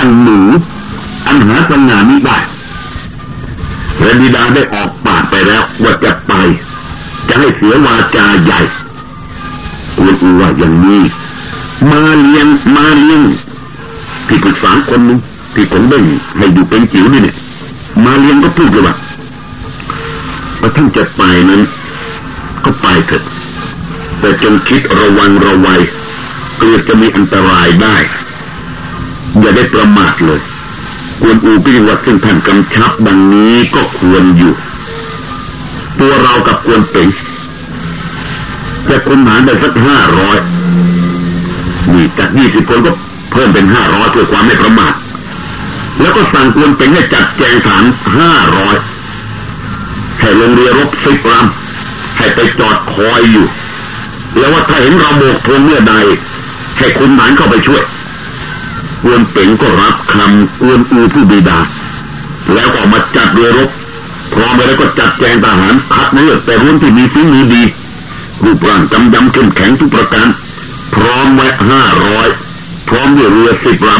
ดังหนูอันหาสง่ามิได้และบิดาได้ออกปากไปแล้วว่าจะไป จะให้เสียวาจาใหญ่กวนอูว่าอย่างนี้ มาเลี้ยงมาเลี้ยงที่ปรึกษาคนนึงที่ผมได้ให้ดูเป็นจิ๋วนี่เนี่ยมาเลี้ยงก็พูดเลยว่าว่าท่านจะไปนั้น ก็ไปเถอะแต่จงคิดระวังระวัยเกิดจะมีอันตรายได้ อย่าได้ประมาทเลยกวนอูก็ยังว่าซึ่งท่านกำชับดังนี้ก็ควรอยู่ ตัวเรากับกวนเป่งจะคุมหารได้สักห้าร้อยนี่จากยี่สิบคนก็เพิ่มเป็นห้าร้อยเพื่อความไม่ประมาทแล้วก็สั่งกวนเป่งให้จัดแจงฐานห้าร้อยให้ลงเรือรบสิบลำให้ไปจอดคอยอยู่ แล้วว่าถ้าเห็นเราโบกทงเมื่อใดให้คุณหมานเข้าไปช่วย กวนเป่งก็รับคำกวนอูผู้บิดา แล้วก็มาจัดเรือรบพร้อมแล้วก็จัดแจงทหารคัดเลือกแต่รุ่นที่มีฝีมือดีรูปร่างกำยำเข้มแข็งทุกประการ พร้อมไว้ห้าร้อยพร้อมด้วยเรือสิบล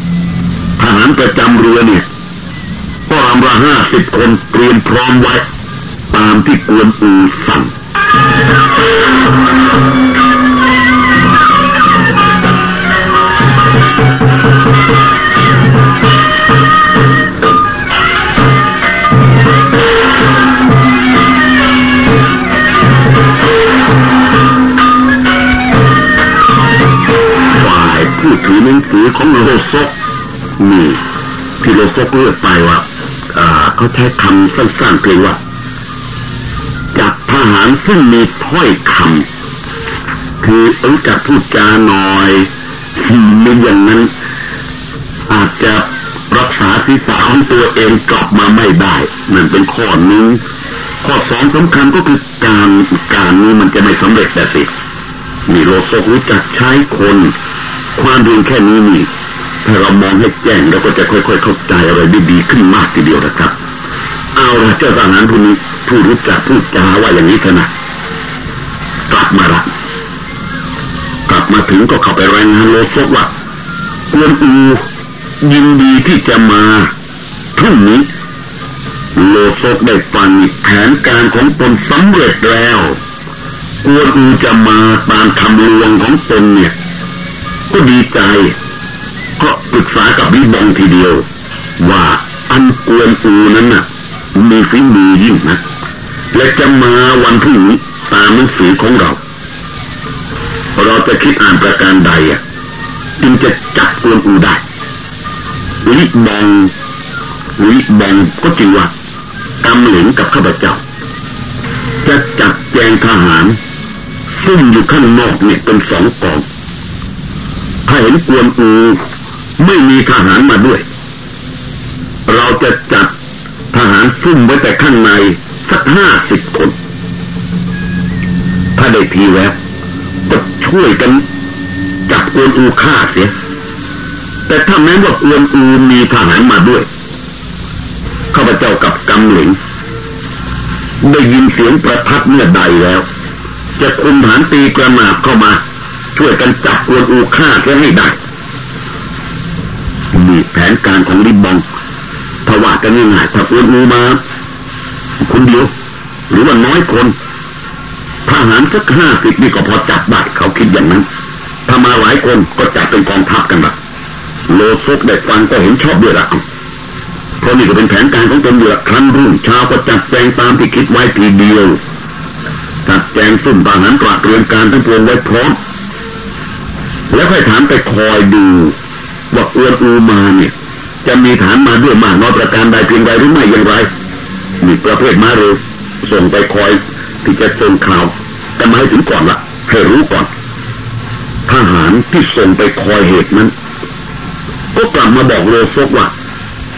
ำทหารประจำเรือเนี่ยก็ลำละห้าสิบคนเตรียมพร้อมไว้ ตามที่กวนอูสั่ง ผู้ถือหนังสือของโลซกนี่ที่โลซกเลือกไปว่าอ่าเขาใช้คำสั้นๆเพียงว่าจากทหารซึ่งมีถ้อยคำคือรู้จักพูดจาหน่อยมีอย่างนั้น อาจจะรักษาศีรษะของตัวเองกลับมาไม่ได้นั่นเป็นข้อหนึ่งข้อสองสำคัญก็คือการการนี้มันจะไม่สำเร็จแต่สิมีโลโซรู้จักใช้คน ความเพียงแค่นี้นี่ถ้าเรามองให้แจ้งเราก็จะค่อยๆเข้าใจอะไรได้ดีขึ้นมากทีเดียวนะครับ เอาละเจ้าทหารผู้นี้ผู้รู้จักพูดจาว่าอย่างนี้เถอะนะกลับมาละกลับมาถึงก็เข้าไปรายงานโลโซว่ากวนอูยินดีที่จะมาพรุ่งนี้โลโซได้ฟังแผนการของตนสำเร็จแล้วกวนอูจะมาตามคำลวงของตนเนี่ย ก็ดีใจ ก็ปรึกษากับลิบองทีเดียว ว่าอันกวนอูนั้นน่ะ มีฝีมือยิ่งนะและจะมาวันพรุ่งนี้ตามหนังสือของเรา เราจะคิดอ่านประการใดอะจึงจะจับกวนอูได้ลิบองลิบองก็จริงว่ากำเหลงกับข้าพเจ้าจะจัดแจงทหาร ซึ่งอยู่ข้างนอกเนี่ยเป็นสองกอง เห็นกวนอูไม่มีทหารมาด้วย เราจะจัดทหารซุ่มไว้แต่ข้างในสักห้าสิบคน ถ้าได้ทีแล้วก็ช่วยกันจับกวนอูฆ่าเสีย แต่ถ้าแม้ว่ากวนอูมีทหารมาด้วยข้าพเจ้ากับกำหลิงได้ยินเสียงประทัดเมื่อใดแล้ว จะคุมฐานตีกระหนาบเข้ามา ช่วยกันจับกวนอูฆ่าเสียให้ได้มีแผนการของลิบบองถวากันง่ายๆถ้ากวนอูมาคนเดียวหรือว่าน้อยคนทหารสักห้าสิบนี่ก็พอจับได้เขาคิดอย่างนั้นถ้ามาหลายคนก็จับเป็นกองทัพกันละโลซกได้ฟังก็เห็นชอบด้วยละเพราะนี่ก็เป็นแผนการของตนอยู่ละครั้นรุ่งเช้าก็จัดแจงตามที่คิดไว้ทีเดียวจัดแจงสุ่มทหารตราเตรียมการทั้งปวงไว้พร้อม แล้วค่อยถามไปคอยดูว่าอวนอูมาเนี่ย จะมีฐานมาด้วยมากน้อยประการใดเพียงใดหรือไม่อย่างไรมีประเภทมาเร็วส่งไปคอยที่จะส่งข่าวแต่มาให้ถึงก่อนละให้รู้ก่อนทหารที่ส่งไปคอยเหตุนั้น ก็กลับมาบอกโลซกว่า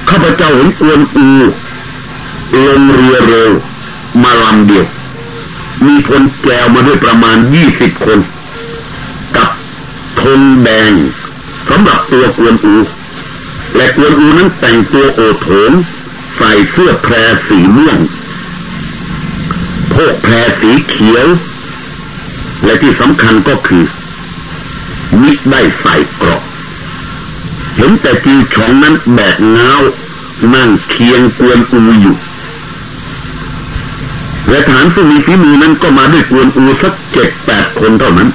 ข้าพเจ้าเห็นอวนอูลงเรือเร็ว มาลำเดียว มีคนแกวมาด้วยประมาณยี่สิบคน งแดงสำหรับตัวกวนอู และกวนอูนั้นแต่งตัวโอโถงใส่เสื้อแพรสีม่วงโพกแพรสีเขียว และที่สำคัญก็คือมิได้ใส่เกราะเห็นแต่จิวชองนั้นแบกเงานั่งเคียงกวนอูอยู่ และฐานผู้มีฝีมือนั้นก็มาด้วยกวนอูสักเจ็ดแปดคนเท่านั้น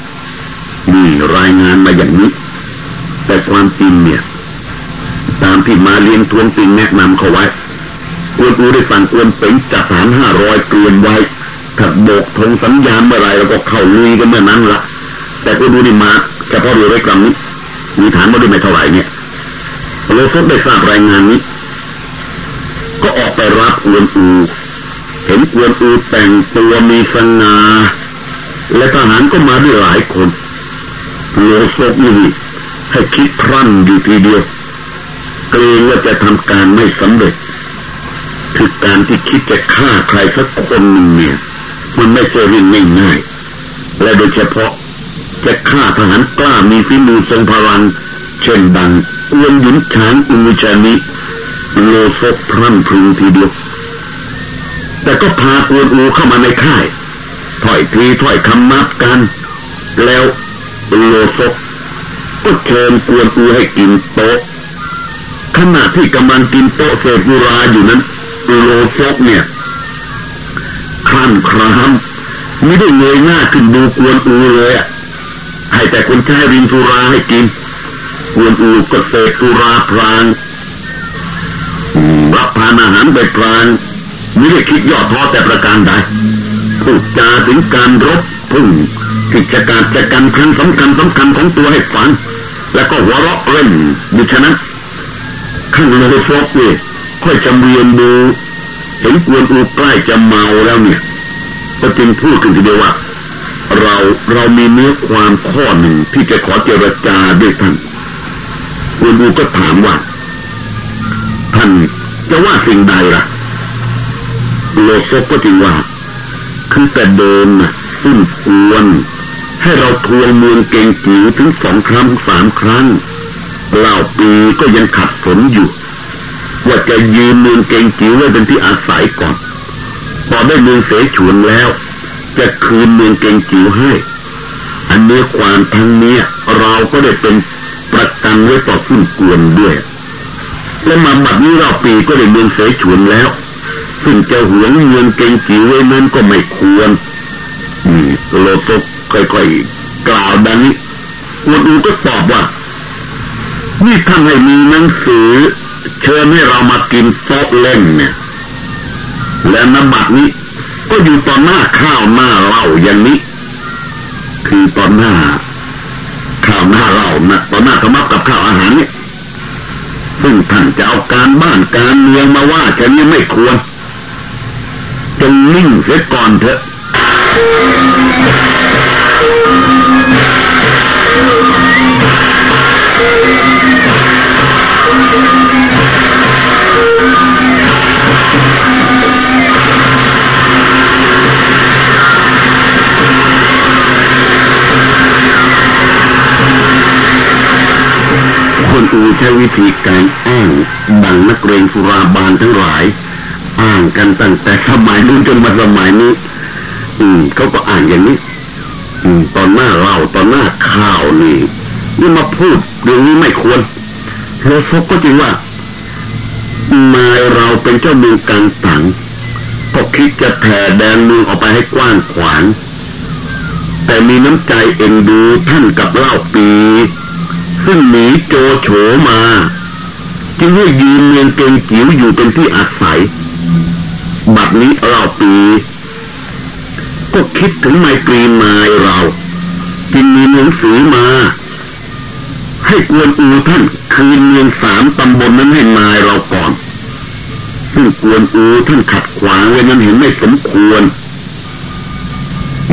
นี่รายงานมาอย่างนี้ แต่ความจริงเนี่ย ตามที่มาเรียนทวงติงแนะนำเขาไว้กวนอูได้สั่งกวนเป็นจัดฐานห้าร้อยเกลียนไว้ถ้าโบกธงสัญญาณเมื่อไรเราก็เข้าลุยกันเมื่อนั้นละแต่กวนอูนี่มาเฉพาะเรือเล็กลำนี้มีฐานมาด้วยไม่เท่าไหร่เนี่ยโลซดได้ทราบรายงานนี้ ก็ออกไปรับกวนอูเห็นกวนอูแต่งตัวมีสง่าและทหารก็มาด้วยหลายคน โลซดนี่ให้คิดพรั่นอยู่ทีเดียวเกรงว่าจะทำการไม่สำเร็จคือการที่คิดจะฆ่าใครสักคนหนึ่งเนี่ย มันไม่ใช่เรื่องง่ายๆและโดยเฉพาะจะฆ่าทหารกล้ามีฝีมือทรงพลังเช่นดังอ้วนหยุนฉางอุชานิโลซกพรั่นพรึงทีเดียวแต่ก็พากวนอูเข้ามาในค่าย ถอยทีถอยคำนับกัน แล้ว โลซกก็เชิญกวนอูให้กินโต๊ะขณะที่กำลังกินโต๊ะเศษบุราอยู่นั้นโลซกเนี่ยคลั่นครามไม่ได้เงยหน้าขึ้นดูกวนอูเลยอะให้แต่คนใช้รินสุราให้กินกวนอูก็เสกสุราพรางรับทานอาหารไปพรางไม่ได้คิดย่อท้อแต่ประการใดพูดจาถึงการรบพุ่ง กิจการจัดการครั้งสำคัญสำคัญของตัวให้ฟังแล้วก็หัวเราะเล่นดิฉะนั้นข้างโลโซกเนี่ค่อยจำเรียนดูเห็นกวนอูใกล้จะเมาแล้วเนี่ย ก็จึงพูดขึ้นทีเดียวว่า เราเรามีเนื้อความข้อหนึ่งที่จะขอเจรจาด้วยท่านกวนอูก็ถามว่า ท่านจะว่าสิ่งใดล่ะโลโซกก็จึงว่าคือแต่เดิมนะซึ่งควร ให้เราทวงเมืองเกงจิ๋วถึงสองครั้งสามครั้งเล่าปีก็ยังขัดสนอยู่ ว่าจะยืมเมืองเกงจิ๋วไว้เป็นที่อาศัยก่อนพอได้เมืองเสฉวนแล้ว จะคืนเมืองเกงจิ๋วให้ อันเนื้อความทั้งเนี้ยเราก็ได้เป็นประกันไว้ต่อขึ้นกวนด้วยและมาบัดนี้เราปีก็ได้เมืองเสฉวนแล้วซึ่งจะหวงเมืองเกงจิ๋วไว้นั้นก็ไม่ควรนี่โลโซ ค่อยๆกล่าวดังนี้วนอูก็ตอบว่า นี่ท่านให้มีหนังสือ เชิญให้เรามากินโต๊ะเล่นเนี่ย และนบัตรนี้ ก็อยู่ตอนหน้าข้าวหน้าเหล้าอย่างนี้ คือตอนหน้าข้าวหน้าเหล้านะตอนหน้าสมับกับข้าวอาหารเนี่ยซึ่งท่านจะเอาการบ้านการเมืองมาว่าฉันนี่ไม่ควรจงนิ่งเสียก่อนเถอะ คนอูใช้วิธีการอ้างดังนักเรียนสุราบานทั้งหลาย อ้างกันตั้งแต่สมัยนู้นจนมาสมัยนี้ อืมเขาก็อ่านอย่างนี้ ตอนหน้าเราตอนหน้าข่าวนี่นี่มาพูดเรื่องนี้ไม่ควรโลซกก็จริงว่านายเราเป็นเจ้าเมืองกลางตังก็คิดจะแผ่แดนเมืองออกไปให้กว้างขวาง แต่มีน้ำใจเอ็นดูท่านกับเล่าปี ซึ่งหนีโจโฉมา จึงให้ยืนเมืองเกงจิ๋วอยู่เป็นที่อาศัย บัดนี้เล่าปี ก็คิดถึงไมตรีนายเราจึงมีหนังสือมา ให้กวนอูท่านคืนเมืองสามตำบลนนั้นให้นายเราก่อน ซึ่งกวนอูท่านขัดขวางไว้นั้นเห็นไม่สมควร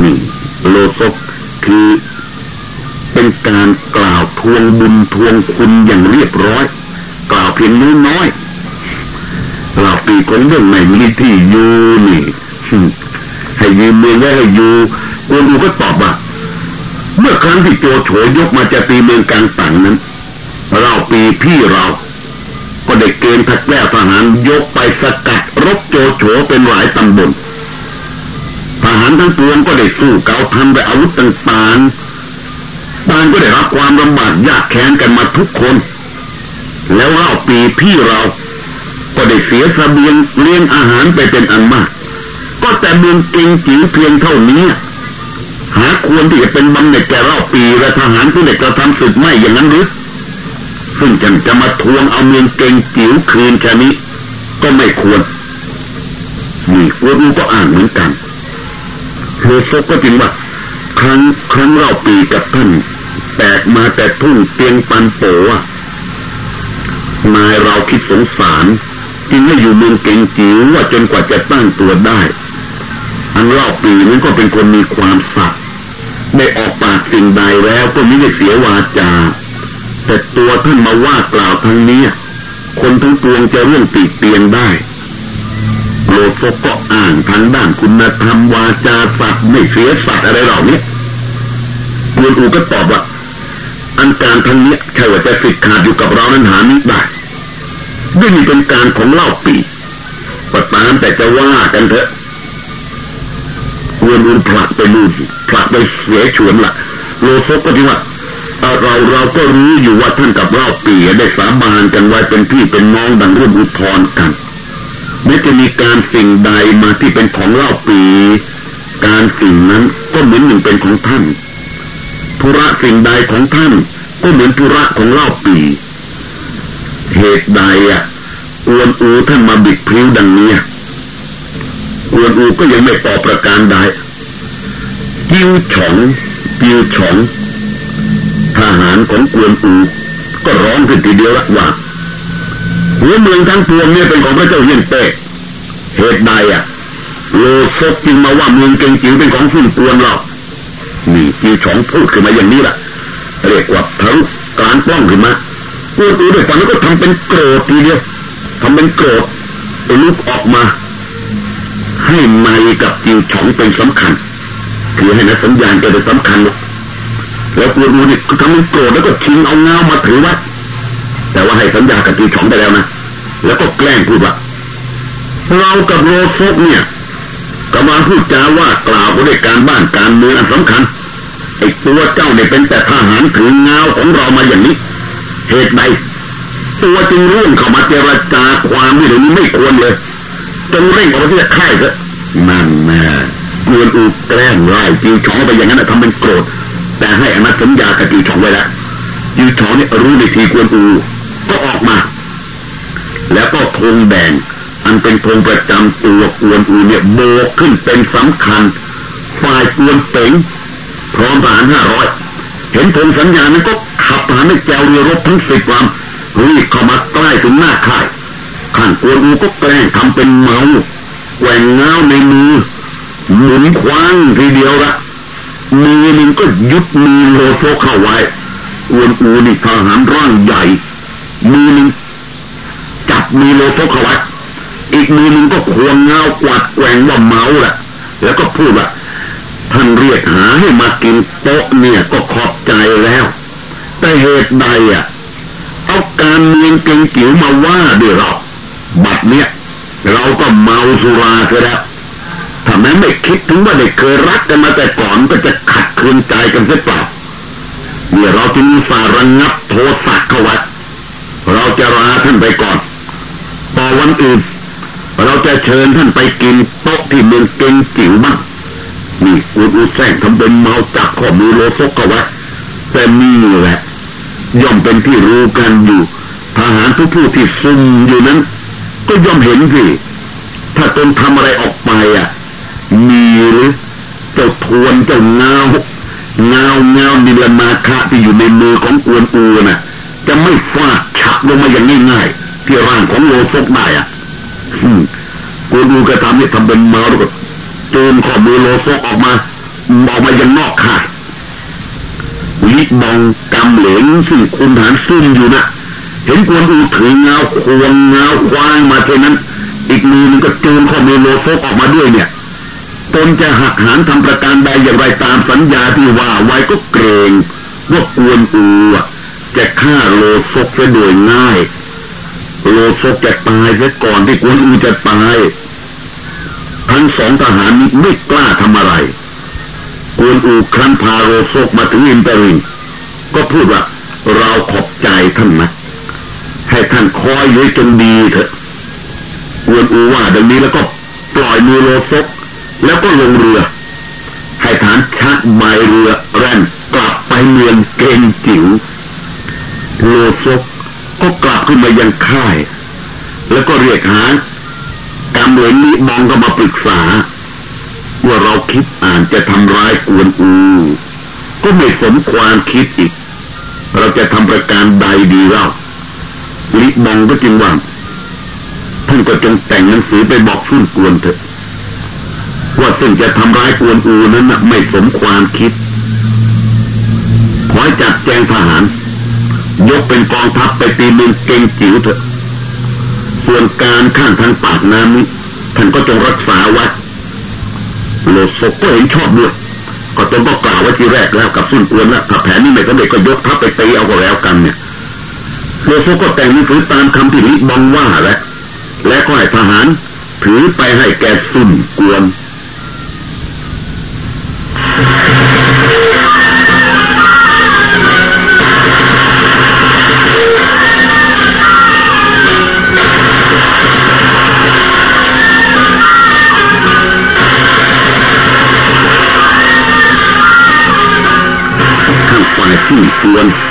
นี่โลซกคือเป็นการกล่าวทวงบุญทวงคุณอย่างเรียบร้อย กล่าวเพียงน้อยน้อยเราปีคงเรื่องไม่มีที่อยู่นี่ ให้ยืมเมืองไว้ให้อยู่กวนอูก็ตอบว่าเมื่อครั้งที่โจโฉยกมาจะตีเมืองกลางตังนั้น เราปีพี่เรา ก็ได้เกณฑ์ทักแก้ทหารยกไปสกัดรบโจโฉเป็นหลายตำบลทหารทั้งปวงก็ได้สู้เกาทำด้วยอาวุธต่างๆต่างก็ได้รับความลำบากยากแค้นกันมาทุกคน แล้วเล่าปีพี่เรา ก็ได้เสียสเสบียงเลี้ยงอาหารไปเป็นอันมาก ก็แต่เมืองเก่งจิ๋วเพียงเท่านี้ หาควรที่จะเป็นบำเหน็จแก่เล่าปีและทหารผู้เด็กกระทำศึกไม่อย่างนั้นหรือซึ่งจะจะมาทวงเอาเมืองเกงจิ๋วคืนแค่นี้ ก็ไม่ควรนี่กวนก็อ่านเหมือนกันโลโซก็จริงว่าครั้งครั้งเล่าปีกับท่านแตกมาแต่ทุ่งเตียงปันโปะนายเราคิดสงสารจึงไม่อยู่เมืองเก่งจิ๋วว่าจนกว่าจะตั้งตัวได้ อันเล่าปีนั้นก็เป็นคนมีความสัตย์ได้ออกปากสิ่งใดแล้วก็ไม่ได้เสียวาจา แต่ตัวท่านมาว่ากล่าวทั้งนี้คนทั้งปวงจะเรื่องติเตียนได้โลโซก็อ่านทางด้านคุณธรรมวาจาสัตว์ไม่เสียสัตว์อะไรเหล่านี้กวนอูก็ตอบว่าอันการทั้งนี้ใช่ว่าจะสิทธิ์ขาดอยู่กับเรานั้นหานิได้ด้วยมีเป็นการของเล่าปีก็ตามแต่จะว่ากันเถอะ กวนอูผลักไปนู่ผลักไปเสียฉวนละ่ะ โลโซก็ที่ว่าเราเราก็รู้อยู่ว่าท่านกับเล่าปีได้สาบานกันไว้เป็นพี่เป็นน้องดังร่วมอุทธรกันไม่จะมีการสิ่งใดมาที่เป็นของเล่าปี การสิ่งนั้นก็เหมือนหนึ่งเป็นของท่านธุระสิ่งใดของท่าน ก็เหมือนธุระของเล่าปี เหตุใดอะอวนอูท่านมาบิดพลิ้วดังนี้ อวนอูก็ยังไม่ตอบประการใดกิ้วฉองกิ้วฉองทหารของกวนอูก็ร้องขึ้นทีเดียวละว่าหัวเมืองทั้งปวงเนี่ยเป็นของพระเจ้าเฮียนเป้เหตุใดอะโลซกจึงมาว่าเมืองเก่งจิ๋วเป็นของฟุ่นกวนเรานี่จิวฉองพูดขึ้นมาอย่างนี้แหละเรียกว่าทะลุการป้องขึ้นมาพูดดูด้วยฟังแล้วก็ทำเป็นโกรธทีเดียวทำเป็นโกรธลุกออกมา ให้ไมกับจิวฉองเป็นสำคัญคือให้นักสัญญาณจะเป็นสำคัญ แล้วกูดูนี่ก็ทำเป็นโกรธแล้วก็ชิงเอาเงามาถือวัดแต่ว่าให้สัญญากับจีฉองไปแล้วนะแล้วก็แกล้งพูดว่าเรากับโลซกเนี่ยกำลังพูดจาว่ากล่าวด้วยการบ้านการเมืองอันสำคัญไอ้ตัวเจ้าเนี่ยเป็นแต่ทหารถือเงาของเรามาอย่างนี้ เหตุใดตัวจึงร่วมเข้ามาเจรจาความนี่เดี๋ยวนี้ไม่ควรเลย จงเร่งออกมาที่จะค่ายเถอะนั่นแน่กวนอูแกล้งไล่จีฉองไปอย่างนั้นทำเป็นโกรธ แต่ให้อนัตสัญญากับจีฉองไว้แล้วจีฉองนี่รู้ในทีกวนอูก็ออกมา แล้วก็ธงแดงอันเป็นธงประจำตัวกวนอูเนี่ยโบกขึ้นเป็นสำคัญฝ่ายกวนเป๋งพร้อมทหารห้าร้อยเห็นธงสัญญานั้นก็ขับทหารในแจวเรือรบทั้งสิบลำรีบเข้ามาใกล้ถึงหน้าค่าย ข้างกวนอูก็แกล้งทำเป็นเมาแหว่งเงาในมือหมุนคว้างทีเดียวละมือหนึ่งก็ยุดมือโลโซเข้าไว้กวนอูนี่ทหารร่างใหญ่ มือหนึ่งจับมือโลโซเขาไว้อีกมือหนึ่งก็ควงเงากวาดแกงว่าเมาแหละแล้วก็พูดว่าท่านเรียกหาให้มากินโต๊ะเนี่ยก็ขอบใจแล้ว แต่เหตุใดอะเอาการเมืองเก่งจิ๋วมาว่าด้วยเรา บัดเนี้ยเราก็เมาสุราเสียแล้วถ้าแม้ไม่คิดถึงว่าได้เคยรักกันมาแต่ก่อนก็จะขัดคืนใจกันเสียเปล่าเนี่ยเราจึงสาระงับโทสะเข้าไว้เราจะลาท่านไปก่อนต่อวันอื่นเราจะเชิญท่านไปกินโต๊ะที่เมืองเก่งจิ๋วบ้างนี่อุดอุแซงทำเป็นเมาจับข้อมือโลซกเอาไว้แต่นี่แหละย่อมเป็นที่รู้กันอยู่ทหารทุกผู้ที่ซุ่มอยู่นั้น ก็ย่อมเห็นสิ ถ้าตนทำอะไรออกไปอะ มีหรือเจ้าทวนเจ้าเงาเงาเงาดิลนาคะที่อยู่ในมือของกวนอูน่ะ จะไม่ฟาดฉับลงมาอย่างง่ายๆที่ร่างของโลฟกได้อะกูดูกระทำนี่ทำเป็นเมาแล้วก็จูนข้อมือโลฟกออกมาออกมายังนอกค่ะลิบองกำเหลงซึ่งคุณฐานซุ่มอยู่นะ เห็นกวนอูถือเงาควงเงาควางมาเท่นั้น อีกมือนึงก็จูนข้อมือโลฟกออกมาด้วยเนี่ยตนจะหักหานทำประการใดอย่างไรตามสัญญาที่ว่าไว้ก็เกรว่ากวนอูจะฆ่าโลซกเสียโดยง่าย โลซกจะตายเสียก่อนที่กวนอูจะตายทั้งสองทหารไม่กล้าทำอะไรกวนอูครั้นพาโลซกมาถึงอินเตอรินก็พูดว่าเราขอบใจท่านนะ ให้ท่านคอยอยู่จนดีเถอะกวนอูว่าดังนี้แล้วก็ปล่อยมือโลซกแล้วก็ลงเรือ ให้ฐานชักใบเรือแร่นกลับไปเมืองเกณจิ๋วโลซกก็กลับขึ้นมายังค่าย แล้วก็เรียกหากำเหลนนี้มองก็มาปรึกษา ว่าเราคิดอ่านจะทำร้ายกวนอู ก็ไม่สมความคิดอีก เราจะทำประการใดดีเล่า ลิมองก็จึงว่าท่านก็จงแต่งหนังสือไปบอกซุ่นกวนเถอะ ว่าซึ่งจะทำร้ายกวนอูนั้นนะไม่สมความคิด ขอจัดแจงทหาร ยกเป็นกองทัพไปตีเมืองเก่งจิ๋วเถอะ ส่วนการข้างทางปากน้ำนี้ท่านก็จงรักษาไว้โลโซก็เห็นชอบด้วยก็ตนก็กล่าวไว้ที่แรกแล้วกับซุ่นกวนแล้วถ้าแผนนี้ไม่สำเร็จก็ยกทัพไปตีเอาก็แล้วกันเนี่ย โลโซก็แต่งหนังสือตามคำที่ลิบองว่าและและก็ให้ทหารถือไปให้แกซุ่นกวนข้างฝ่ายซุ่กวน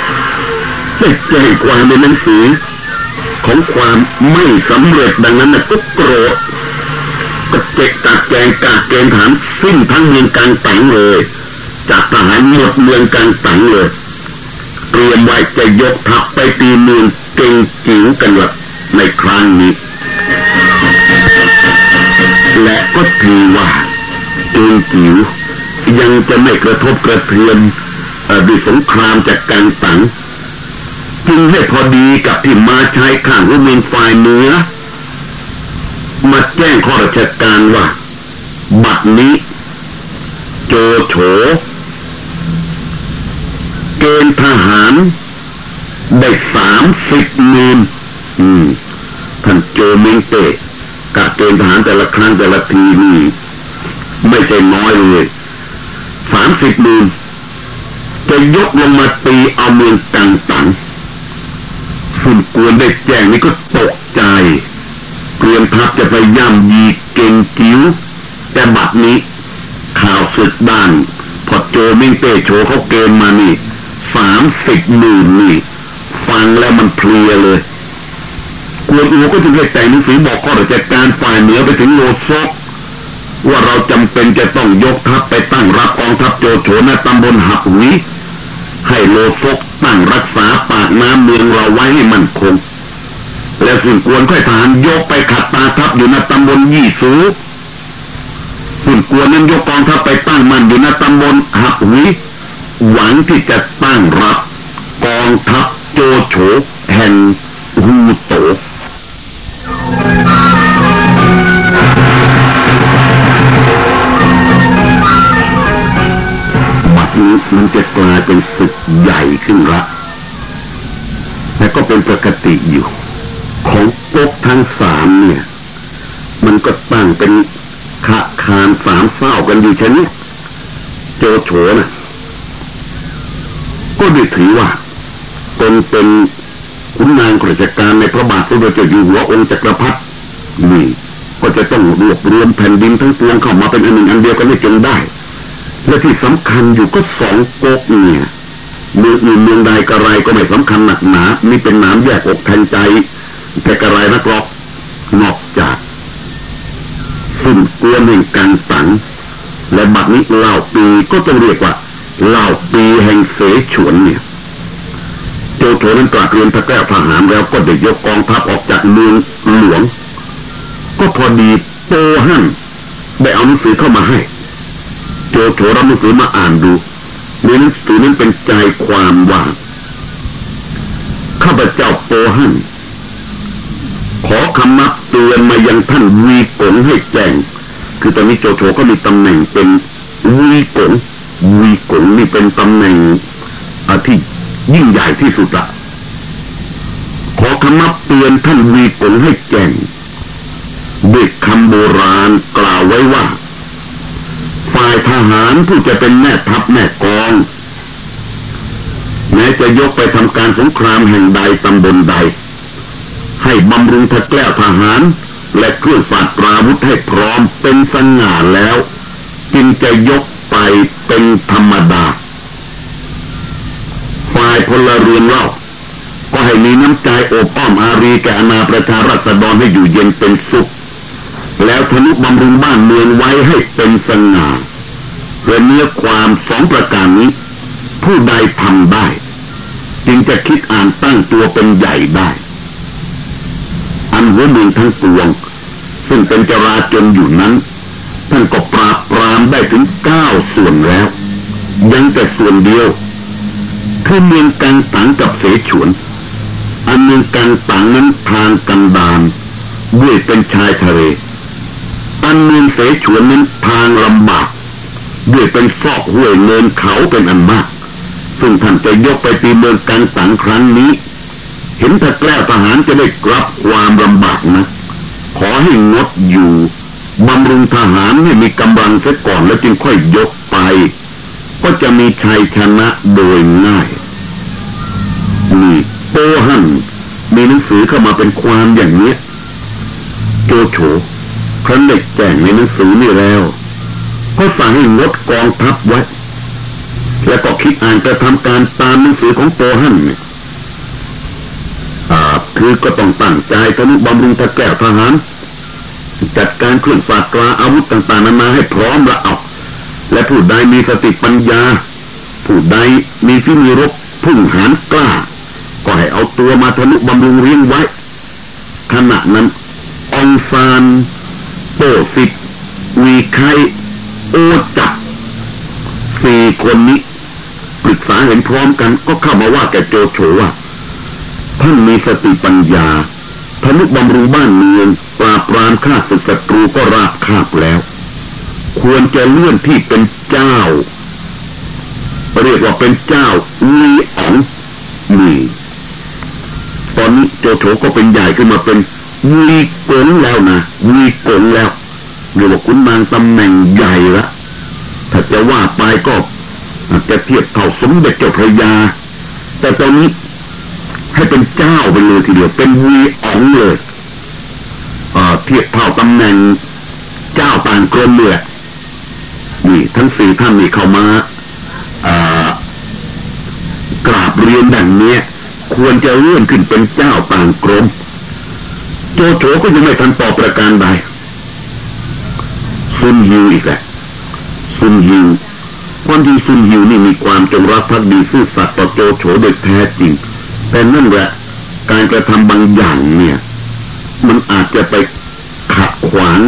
ได้แจ้งความในหนังสือ ของความไม่สำเร็จดังนั้นนะก็โกรธก็เจ็กตัดแจงกาเกณฑ์ฐานสิ้นทั้งเมืองกลางตังเลย จากทหารหมดเมืองกลางตังเลยเตรียมไว้จะยกทัพไปตีเมืองเก่งจิ๋วกันละในครั้งนี้ และก็ถือว่าเก่งจิ๋วยังจะไม่กระทบกระเทือนอด้วยสงครามจากกลางตัง จึงให้พอดีกับที่มาใช้ข้างหัวเมืองฝ่ายเหนือมาแจ้งข้อราชการว่า บัดนี้ โจโฉเกณฑ์ทหารได้สามสิบหมื่นท่านโจเมงเตะกับเกณฑ์ทหารแต่ละครั้งแต่ละทีนี่ไม่ใช่น้อยเลยสามสิบหมื่นจะยกลงมาตีเอาเมืองตังตั งสุนกวนได้แจ้งนี่ก็ตกใจเตรียมทัพจะไปย่ำยีเก่งกิ้ว แต่บัดนี้ ข่าวศึกบ้านพอโจมิงเตโชเขาเกณฑ์มานี่สามสิบหมื่นนี่ ฟังแล้วมันเพลียเลยกวนอูก็จึงได้แต่งหนังสือบอกข้อราชการฝ่ายเหนือไปถึงโลซกว่าเราจำเป็นจะต้องยกทัพไปตั้งรับกองทัพโจโฉณตำบลหักหวี ให้โลซกตั้งรักษาปากน้ำเมืองเราไว้ให้มั่นคง และสิ่งควรค่อยทหารยกไปขัดตาทัพอยู่ในตำบลยี่สูสิ่งควรนั้นยกกองทัพไปตั้งมันอยู่ในตำบลหักวิหวังที่จะตั้งรับกองทัพโจโฉแห่งฮูโต มันจะกลายเป็นศึกใหญ่ขึ้นละแต่ก็เป็นปกติอยู่ ของก๊กทั้งสามเนี่ย มันก็ตั้งเป็นขะคานสามเศร้ากันอยู่ชนิดโจโฉนะก็ได้ถือว่าตนเป็นขุนนางราชการในพระบาทสมเด็จอยู่หัวองค์จักรพรรดินี่ก็จะต้องรวบรวมแผ่นดินทั้งปวงเข้ามาเป็นอันหนึ่งอันเดียวกันให้จงได้ และที่สำคัญอยู่ก็สองก๊กเนี่ยเมืองอื่นเมืองใดกระไรก็ไม่สำคัญหนักหนานี่เป็นหนามแยกอกแทนใจ แต่กระไรนักรอกนอกจากสุ่มกวนแห่งการตัง และบัดนี้เล่าปีก็ต้องเรียกว่าเล่าปีแห่งเสฉวนเนี่ยโจโฉนั้นตราเรียนพระแก้วทหารแล้วก็ได้ยกกองทัพออกจากเมืองหลวง ก็พอดีโปหั่นได้เอาหนังสือเข้ามาให้ โจโฉรับหนังสือมาอ่านดูในหนังสือนั้นเป็นใจความว่าข้าพเจ้าโปหั่นขอคำนับเตือนมายังท่านวีกงให้แจ้งคือตอนนี้โจโฉก็มีตำแหน่งเป็นวีกงวีกงนี่เป็นตำแหน่งอาที่ยิ่งใหญ่ที่สุดละขอคำนับเตือนท่านวีกงให้แจ้งด้วยคำโบราณกล่าวไว้ว่า ฝ่ายทหารผู้จะเป็นแม่ทัพแม่กอง แม้จะยกไปทำการสงครามแห่งใดตำบลใด ให้บำรุงทักแก้วทหาร และเครื่องฝาดปราวุธให้พร้อมเป็นสง่าแล้ว จึงจะยกไปเป็นธรรมดา ฝ่ายพลเรือนเล่าก็ให้มีน้ำใจโอบอ้อมอารีแก่อนาประชารัษฎรให้อยู่เย็นเป็นสุข แล้วทนุบำรุงบ้านเมืองไว้ให้เป็นสง่าเพื่อเนื้อความสองประการนี้ ผู้ใดทำได้ จึงจะคิดอ่านตั้งตัวเป็นใหญ่ได้ อันหัวเมืองทั้งปวง ซึ่งเป็นจราจนอยู่นั้น ท่านก็ปราบปรามได้ถึงเก้าส่วนแล้ว ยังแต่ส่วนเดียว คือเมืองกังตังกับเสฉวน อันเมืองกังตังนั้นทางกันดานด้วยเป็นชายทะเล อันเมืองเสฉวนนั้นทางลำบากด้วยเป็นฟอกห้วยเนินเขาเป็นอันมาก ซึ่งท่านจะยกไปตีเมืองกังตังครั้งนี้ เห็นถ้าแกล้ทหารจะได้กลับความลำบากนะขอให้งดอยู่บำรุงทหารให้มีกำลังเสียก่อนแล้วจึงค่อยยกไป ก็จะมีชัยชนะโดยง่ายนี่โปหันมีหนังสือเข้ามาเป็นความอย่างเนี้ยโจโฉ ครั้นเด็กแจ้งในหนังสือนี่แล้วก็สั่งให้งดกองทัพไว้ แล้วก็คิดอ่านกระทำการตามหนังสือของโปหันเนี่ยคือก็ต้องตั้งใจทนุบำรุงตะแก้วทหาร จัดการเครื่องฝากตราอาวุธต่างๆนานาให้พร้อมละเอาและผู้ใดมีสติปัญญา ผู้ใดมีฝีมือรบพุ่งหานกล้า ก็ให้เอาตัวมาทนุบำรุงเรียงไว้ ขณะนั้นองซาน โปสิตวีไคโอจักสี่คนนี้ปรึกษาเห็นพร้อมกัน ก็เข้ามาว่าแกโจโฉว่าท่านมีสติปัญญาทนุบำรุงบ้านเมืองปราบปรามข้าศึกศัตรูก็ราบคาบแล้ว ควรจะเลื่อนที่เป็นเจ้า เรียกว่าเป็นเจ้าวีอ๋องนี่ตอนนี้โจโฉก็เป็นใหญ่ขึ้นมาเป็น วีกงแล้วนะวีกงแล้วเรียกว่าคุณนางตำแหน่งใหญ่ละถ้าจะว่าไปก็อาจจะเทียบเท่าสมเด็จเจ้าพระยา แต่ตอนนี้ให้เป็นเจ้าไปเลยทีเดียวเป็นวีอ๋องเลยเอ่อเทียบเท่าตำแหน่งเจ้าต่างกรมเลยนี่ ทั้งสี่ท่านนี่เข้ามากราบเรียนดังนี้ควรจะเลื่อนขึ้นเป็นเจ้าต่างกรม โจโฉก็ยังไม่ทันตอบประการใดซุนยิวอีกแหละซุนยิวความที่ซุนยิวนี่มีความจงรักภักดีซื่อสัตย์ต่อโจโฉโดยแท้จริง แต่นั่นแหละการกระทำบางอย่างเนี่ย มันอาจจะไปขัดขวาง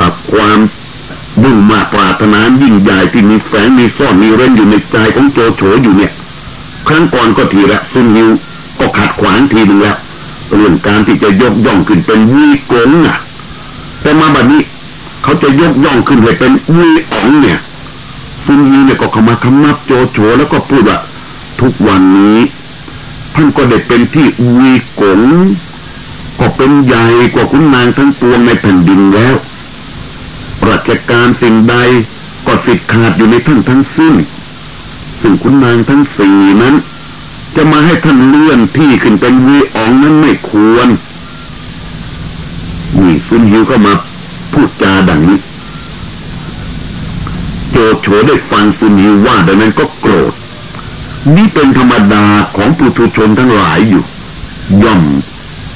กับความบุ่งมาปรารถนายิ่งใหญ่ที่มีแฝงมีซ่อนมีเร้นอยู่ในใจของโจโฉอยู่เนี่ย ครั้งก่อนก็ทีละซุนยิวก็ขัดขวางทีหนึ่งแล้ว เรื่องการที่จะยกย่องขึ้นเป็นวีกงอะแต่มาบัดนี้เขาจะยกย่องขึ้นให้เป็นวีอ๋องเนี่ยซุนยิวเนี่ยก็เข้ามาทำนับโจโฉแล้วก็พูดว่าทุกวันนี้ ท่านก็ได้เป็นที่วีกงก็เป็นใหญ่กว่าคุณนางทั้งปวงในแผ่นดินแล้วราชการสิ่งใดก็สิทธิ์ขาดอยู่ในท่านทั้งสิ้น ซึ่งคุณนางทั้งสี่นั้น จะมาให้ท่านเลื่อนที่ขึ้นเป็นวีอองนั้นไม่ควร นี่ซุนฮิวก็มาพูดจาดังนี้ โจโฉได้ฟังซุนฮิวว่าดังนั้นก็โกรธ นี่เป็นธรรมดาของปุถุชนทั้งหลายอยู่ ย่อม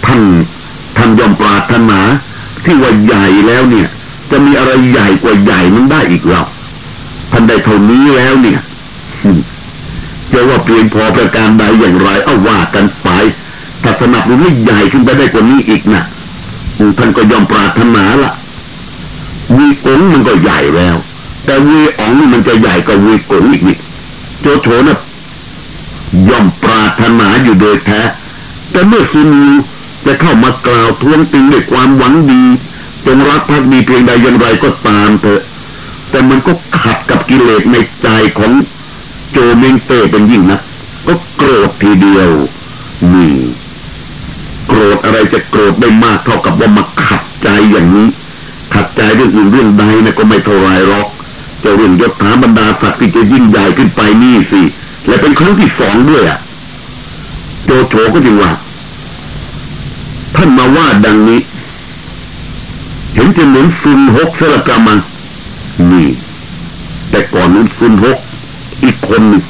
ท่านท่านย่อมปรารถนา ที่ว่าใหญ่แล้วเนี่ย จะมีอะไรใหญ่กว่าใหญ่นั้นได้อีกหรอท่านได้เท่านี้แล้วเนี่ย จะว่าเพียงพอประการใดอย่างไรเอาว่ากันไปถ้าสนับสนุนให้ใหญ่ขึ้นไปได้กว่านี้อีกนะท่านก็ยอมปรารถนาละวีกงมันก็ใหญ่แล้ว แต่วีอ๋องนี่มันจะใหญ่กว่าวีกงอีกนี่โจโฉนะย่อมปรารถนาอยู่โดยแท้ แต่เมื่อซุนีจะเข้ามากล่าวทวงติงด้วยความหวังดี จงรักภักดีเพียงใดอย่างไรก็ตามเถอะ แต่มันก็ขัดกับกิเลสในใจของ โจเมงเต้เป็นยิ่งนะก็โกรธทีเดียวนี่โกรธอะไรจะโกรธได้มากเท่ากับว่ามาขัดใจอย่างนี้ ขัดใจเรื่องอื่นเรื่องใดนะก็ไม่เท่าไรหรอกจะเรื่องยศถาบรรดาศักดิ์ที่จะยิ่งใหญ่ขึ้นไปนี่สิและเป็นครั้งที่สองด้วยอะโจโฉก็จึงว่า ท่านมาว่าดังนี้ เห็นจะเหมือนซุนหกสละกามันนี่ แต่ก่อนนั้นซุนหก อีกคนหนึ่ง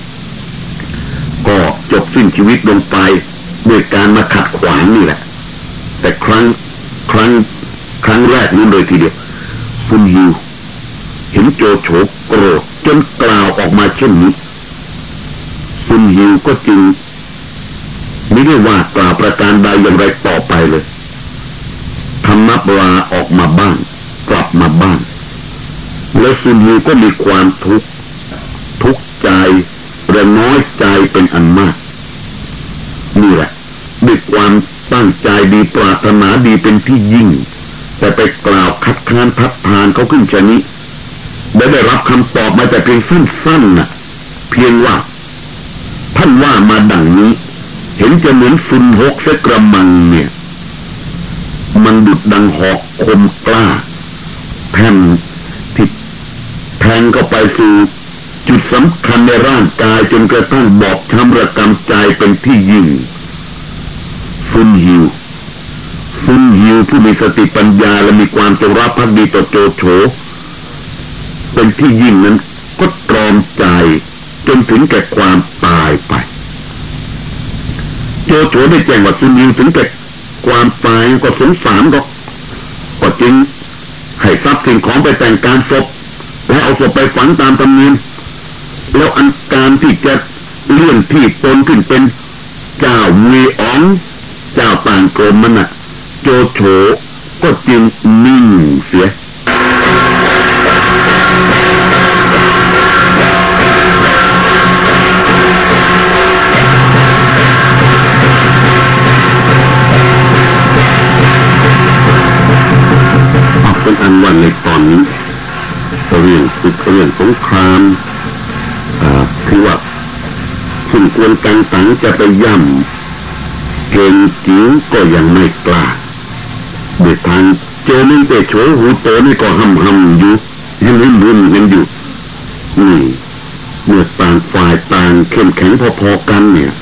ก็จบสิ้นชีวิตลงไปด้วยการมาขัดขวางนี่แหละ แต่ครั้งครั้งครั้งแรกนั้นเลยทีเดียวซุนฮิวเห็นโจโฉโกรธจนกล่าวออกมาเช่นนี้ซุนฮิวก็จึงไม่ได้ว่ากล่าวประการใดอย่างไรต่อไปเลยทำนับลาออกมาบ้านกลับมาบ้านแล้วซุนฮิวก็มีความทุกข์ทุกข์ ใจและน้อยใจเป็นอันมากนี่แหละด้วยความตั้งใจดีปรารถนาดีเป็นที่ยิ่ง แต่ไปกล่าวคัดค้านทัดทานเขาขึ้นชนี้ได้ได้รับคำตอบมาแต่เพียงสั้นๆน่ะ เพียงว่า ท่านว่ามาดังนี้ เห็นจะเหมือนฟุนหกเสกระมังเนี่ย มันดุดดังหอกคมกล้าแทงที่แทงเข้าไปสู่ จุดสำคัญในร่างกายจนกระทั่งบอบช้ำระกำใจเป็นที่ยิ่งฟุนหิวฟุนหิวผู้มีสติปัญญาและมีความจงรักภักดีต่อโจโฉเป็นที่ยิ่งนั้นก็ตรอมใจจนถึงแก่ความตายไป โจโฉได้แจ้งว่าซุนยิวถึงแก่ความตายก็สงสารก็ก็จริงให้ทรัพย์สิ่งของไปแต่งการศพและเอาศพไปฝังตามธรรมเนียม แล้วอันการที่จะเลื่อนที่ตนขึ้นเป็นเจ้าวีอ๋องเจ้าต่างกรมมันอะโจโฉก็จึงนิ่ง จะไปย่ำเก่งจิ๋วก็ยังไม่กล้าเด็ดทางโจมินเตโฉหูโตนี่ก็หำหำอยู่ยังไม่รุนกันอยู่นี่เมื่อต่างฝ่ายต่างเข้มแข็งพอๆกันเนี่ย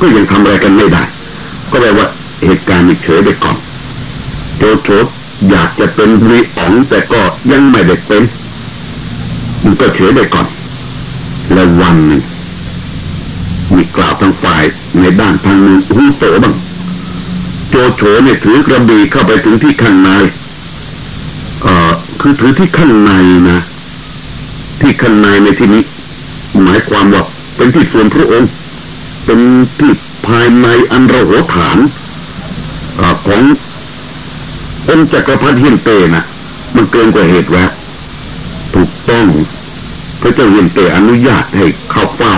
ก็ยังทำอะไรกันไม่ได้ ก็แปลว่าเหตุการณ์เฉยไปก่อนโจโฉอยากจะเป็นรีอ๋องแต่ก็ยังไม่ได้เป็นมันก็เฉยไปก่อน และวันหนึ่ง มีกล่าวทางฝ่ายในด้านทางมือหูโตบ้างโจโฉเนี่ยถือกระบี่เข้าไปถึงที่ข้างในเอ่อคือถือที่ข้างในนะ ที่ข้างในในที่นี้ หมายความว่าเป็นที่ส่วนพระองค์ เป็นที่ภายในอันระโหฐานอขององค์จักรพรรดิเฮียนเตนะมันเกินกว่าเหตุแล้วถูกต้องพระเจ้าเฮียนเตอนุญาตให้เข้าเฝ้า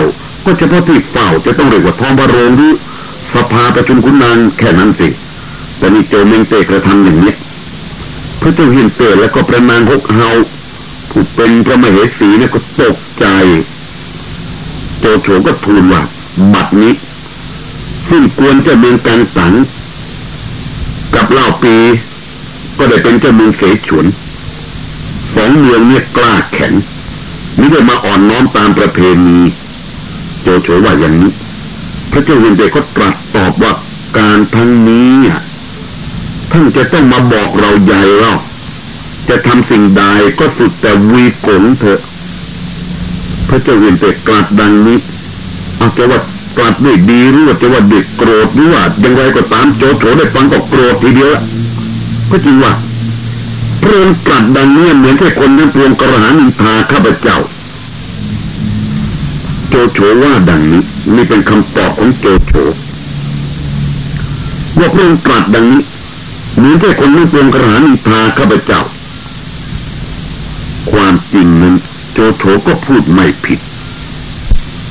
ก็เฉพาะที่เฝ้าจะต้องเรียกว่าท้องพระโรงหรือสภาประชุมคุณนางแค่นั้นสิ แต่นี่โจเมงเตกระทำอย่างนี้พระเจ้าเฮียนเตแล้วก็ประมาณหกเฮาผู้เป็นพระมเหสีเนี่ยก็ตกใจ โจโฉก็ทูลว่าบัดนี้ ซึ่งควรจะเมืองการสังกับเล่าปี ก็ได้เป็นเจ้าเมืองเสฉวนสองเมืองเนี่ยกล้าแข็งไม่ได้มาอ่อนน้อมตามประเพณี โจโฉว่าอย่างนี้ พระเจ้าวินเดก็ตรัสตอบว่าการทั้งนี้ท่านจะต้องมาบอกเราใหญ่เราจะทำสิ่งใดก็สุดแต่วีกงเถอะ พระเจ้าวินเดกลัดดังนี้อาจจะว่ากลัดด้วยดีหรือว่าจะว่าเด็กโกรธหรือว่าอยังไงก็ตามโจโฉได้ฟังก็โกรธทีเดียวก็จริงว่าเพระองค์ตรัสดังนี้เหมือนแค่คนทั้งปวงกระหานินทาข้าพเจ้า โจโฉว่าดังนี้นี่เป็นคำตอบของโจโฉว่าพระองค์ตรัสดังนี้เหมือนแค่คนทั้งปวงกระหานินทาข้าพเจ้า ความจริงนั้นโจโฉก็พูดไม่ผิด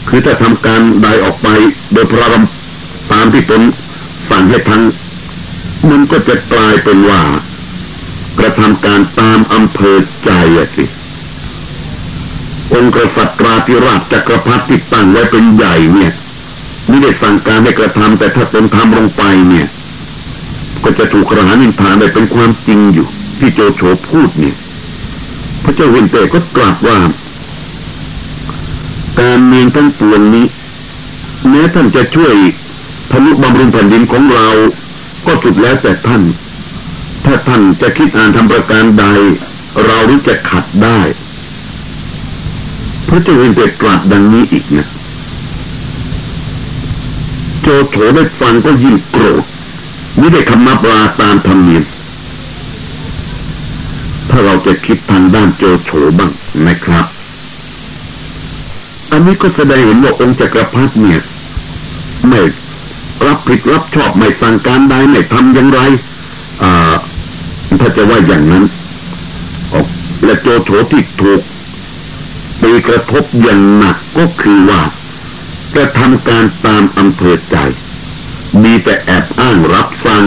คือถ้าทำการใดออกไปโดยพระรำตามที่ตนสั่งให้ทั้งมันก็จะกลายเป็นว่า กระทำการตามอำเภอใจอะสิ องค์กษัตริย์ราธิราชจักรพรรดิตั้งไว้เป็นใหญ่เนี่ยไม่ได้สั่งการให้กระทำแต่ถ้าตนทำลงไปเนี่ย ก็จะถูกกระหานินทานได้เป็นความจริงอยู่ ที่โจโฉพูดเนี่ย พระเจ้าเวนเตก็กล่าวว่า การเมืองทั้งปวงนี้ แม้ท่านจะช่วยทนุบำรุงแผ่นดินของเรา ก็สุดแล้วแต่ท่าน ถ้าท่านจะคิดอ่านทำประการใด เราหรือจะขัดได้ พระเจ้าเห็นเตรัสดังนี้อีกนะโจโฉได้ฟังก็ยิ่งโกรธไม่ได้คำนับราตามธรรมเนียมถ้าเราจะคิดทางด้านโจโฉบ้างนะครับ อันนี้ก็แสดงเห็นว่าองค์จักรพรรดิเนี่ย ไม่รับผิดรับชอบไม่สั่งการใดไม่ทำอย่างไรอ่าถ้าจะว่าอย่างนั้น ออกและโจโฉที่ถูก ปีกระทบอย่างหนักก็คือว่ากระทำการตามอำเภอใจ มีแต่แอบอ้างรับฟัง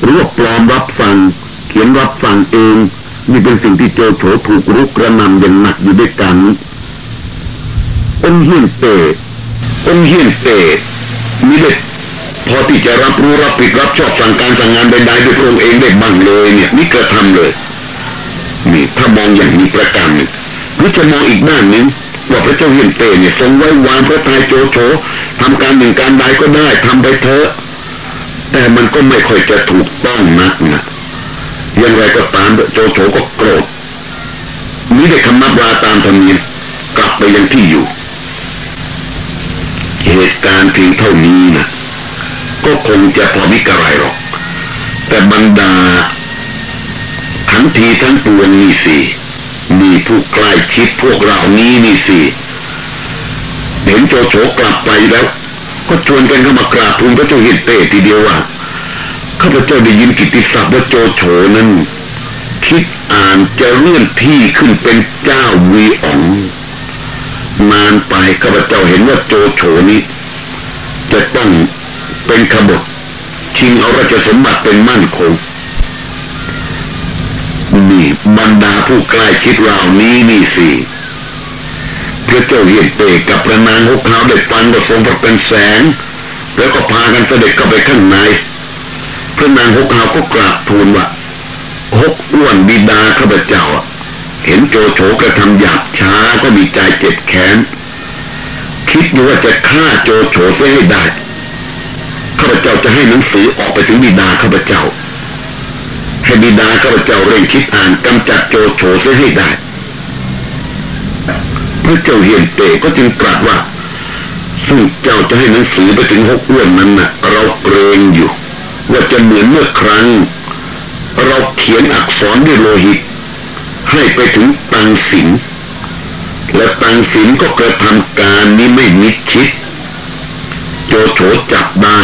หรือว่าปลอมรับฟัง เขียนรับฟังเองนี่เป็นสิ่งที่โจโฉถูกรุกกระนำอย่างหนักอยู่ด้วยกันองเฮียนเตองเฮียนเตมิเด็พอที่จะรับรู้รับผิดรับชอบสั่งการสั่งงานใดๆด้วยพระองค์เองได้บ้างเลยเนี่ยนี่กระทำเลย นี่ถ้ามองอย่างนี้ประการห รือจะมองอีกด้านหนึ่งว่าพระเจ้าเฮียนเตเนี่ยทรงไว้วางพระทัยโจโฉทำการหนึ่งการใดก็ได้ทำไปเถอะแต่มันก็ไม่ค่อยจะถูกต้องนักนะอย่างไรก็ตามโจโฉก็โกรธมิได้คำนับลาตามธรรมเนียมกลับไปยังที่อยู่ เหตุการณ์เพียงเท่านี้นะก็คงจะพอมิกระไรหรอก แต่บรรดาทั้งทีทั้งปวงนี่สิ มีผู้ใกล้ชิดพวกเรานี้นี่สิเห็นโจโฉกลับไปแล้ว ก็ชวนกันเข้ามากราบทูลพระเจ้าเห็นเตทีเดียวว่าข้าพเจ้าได้ยินกิตติศัพท์ว่าโจโฉนั้น คิดอ่านจะเลื่อนที่ขึ้นเป็นเจ้าวีอ๋องนานไปข้าพเจ้าเห็นว่าโจโฉนี้ จะต้องเป็นขบฏชิงเอาราชสมบัติเป็นมั่นคง นี่บรรดาผู้ใกล้ชิดเรานี้นี่สิพระเจ้าเฮียนเตกับพระนางหกเท้าได้ฟังก็ทรงพระเป็นแสง แล้วก็พากันเสด็จเข้าไปข้างในพระนางหกเท้าก็กราบทูลว่าหกอ้วนบิดาข้าพเจ้าเห็นโจโฉกระทำหยาบช้าก็มีใจเจ็บแค้นคิดอยู่ว่าจะฆ่าโจโฉเสียให้ได้ข้าพเจ้าจะให้หนังสือออกไปถึงบิดาข้าพเจ้า ให้บิดาข้าพเจ้าเร่งคิดอ่านกำจัดโจโฉเสียให้ได้ พระเจ้าเฮียนเตก็จึงตรัสว่าซึ่งเจ้าจะให้หนังสือไปถึงหกอ้วนนั้นนะ่ะ เราเกรงอยู่ ว่าจะเหมือนเมื่อครั้ง เราเขียนอักษรด้วยโลหิต ให้ไปถึงตังสินและตังสินก็กระทำการนี้ไม่มิดชิด โจโฉจับได้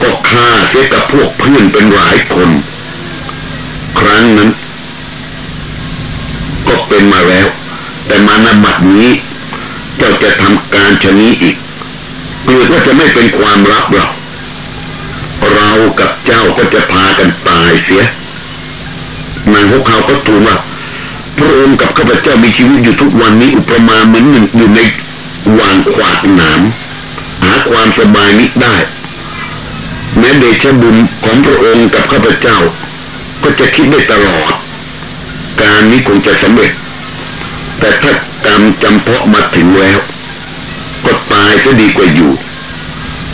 ก็ฆ่าเสียกับพวกเพื่อนเป็นหลายคน ครั้งนั้น ก็เป็นมาแล้ว แต่มานาบัดนี้เจ้าจะทำการชนี้อีกเพื่อว่าจะไม่เป็นความลับเราเรากับเจ้าก็จะพากันตายเสียนางพวกเขาก็ทูลว่าพระองค์กับข้าพเจ้ามีชีวิตอยู่ทุกวันนี้อุปมาเหมือนหนึ่งอยู่ในวางขวากหนามหาความสบายนิดได้ แม้เดชบุญของพระองค์กับข้าพเจ้า ก็จะคิดได้ตลอด การนี้คงจะสำเร็จ แต่ถ้ากรรมจำเพาะมาถึงแล้ว ก็ตายก็ดีกว่าอยู่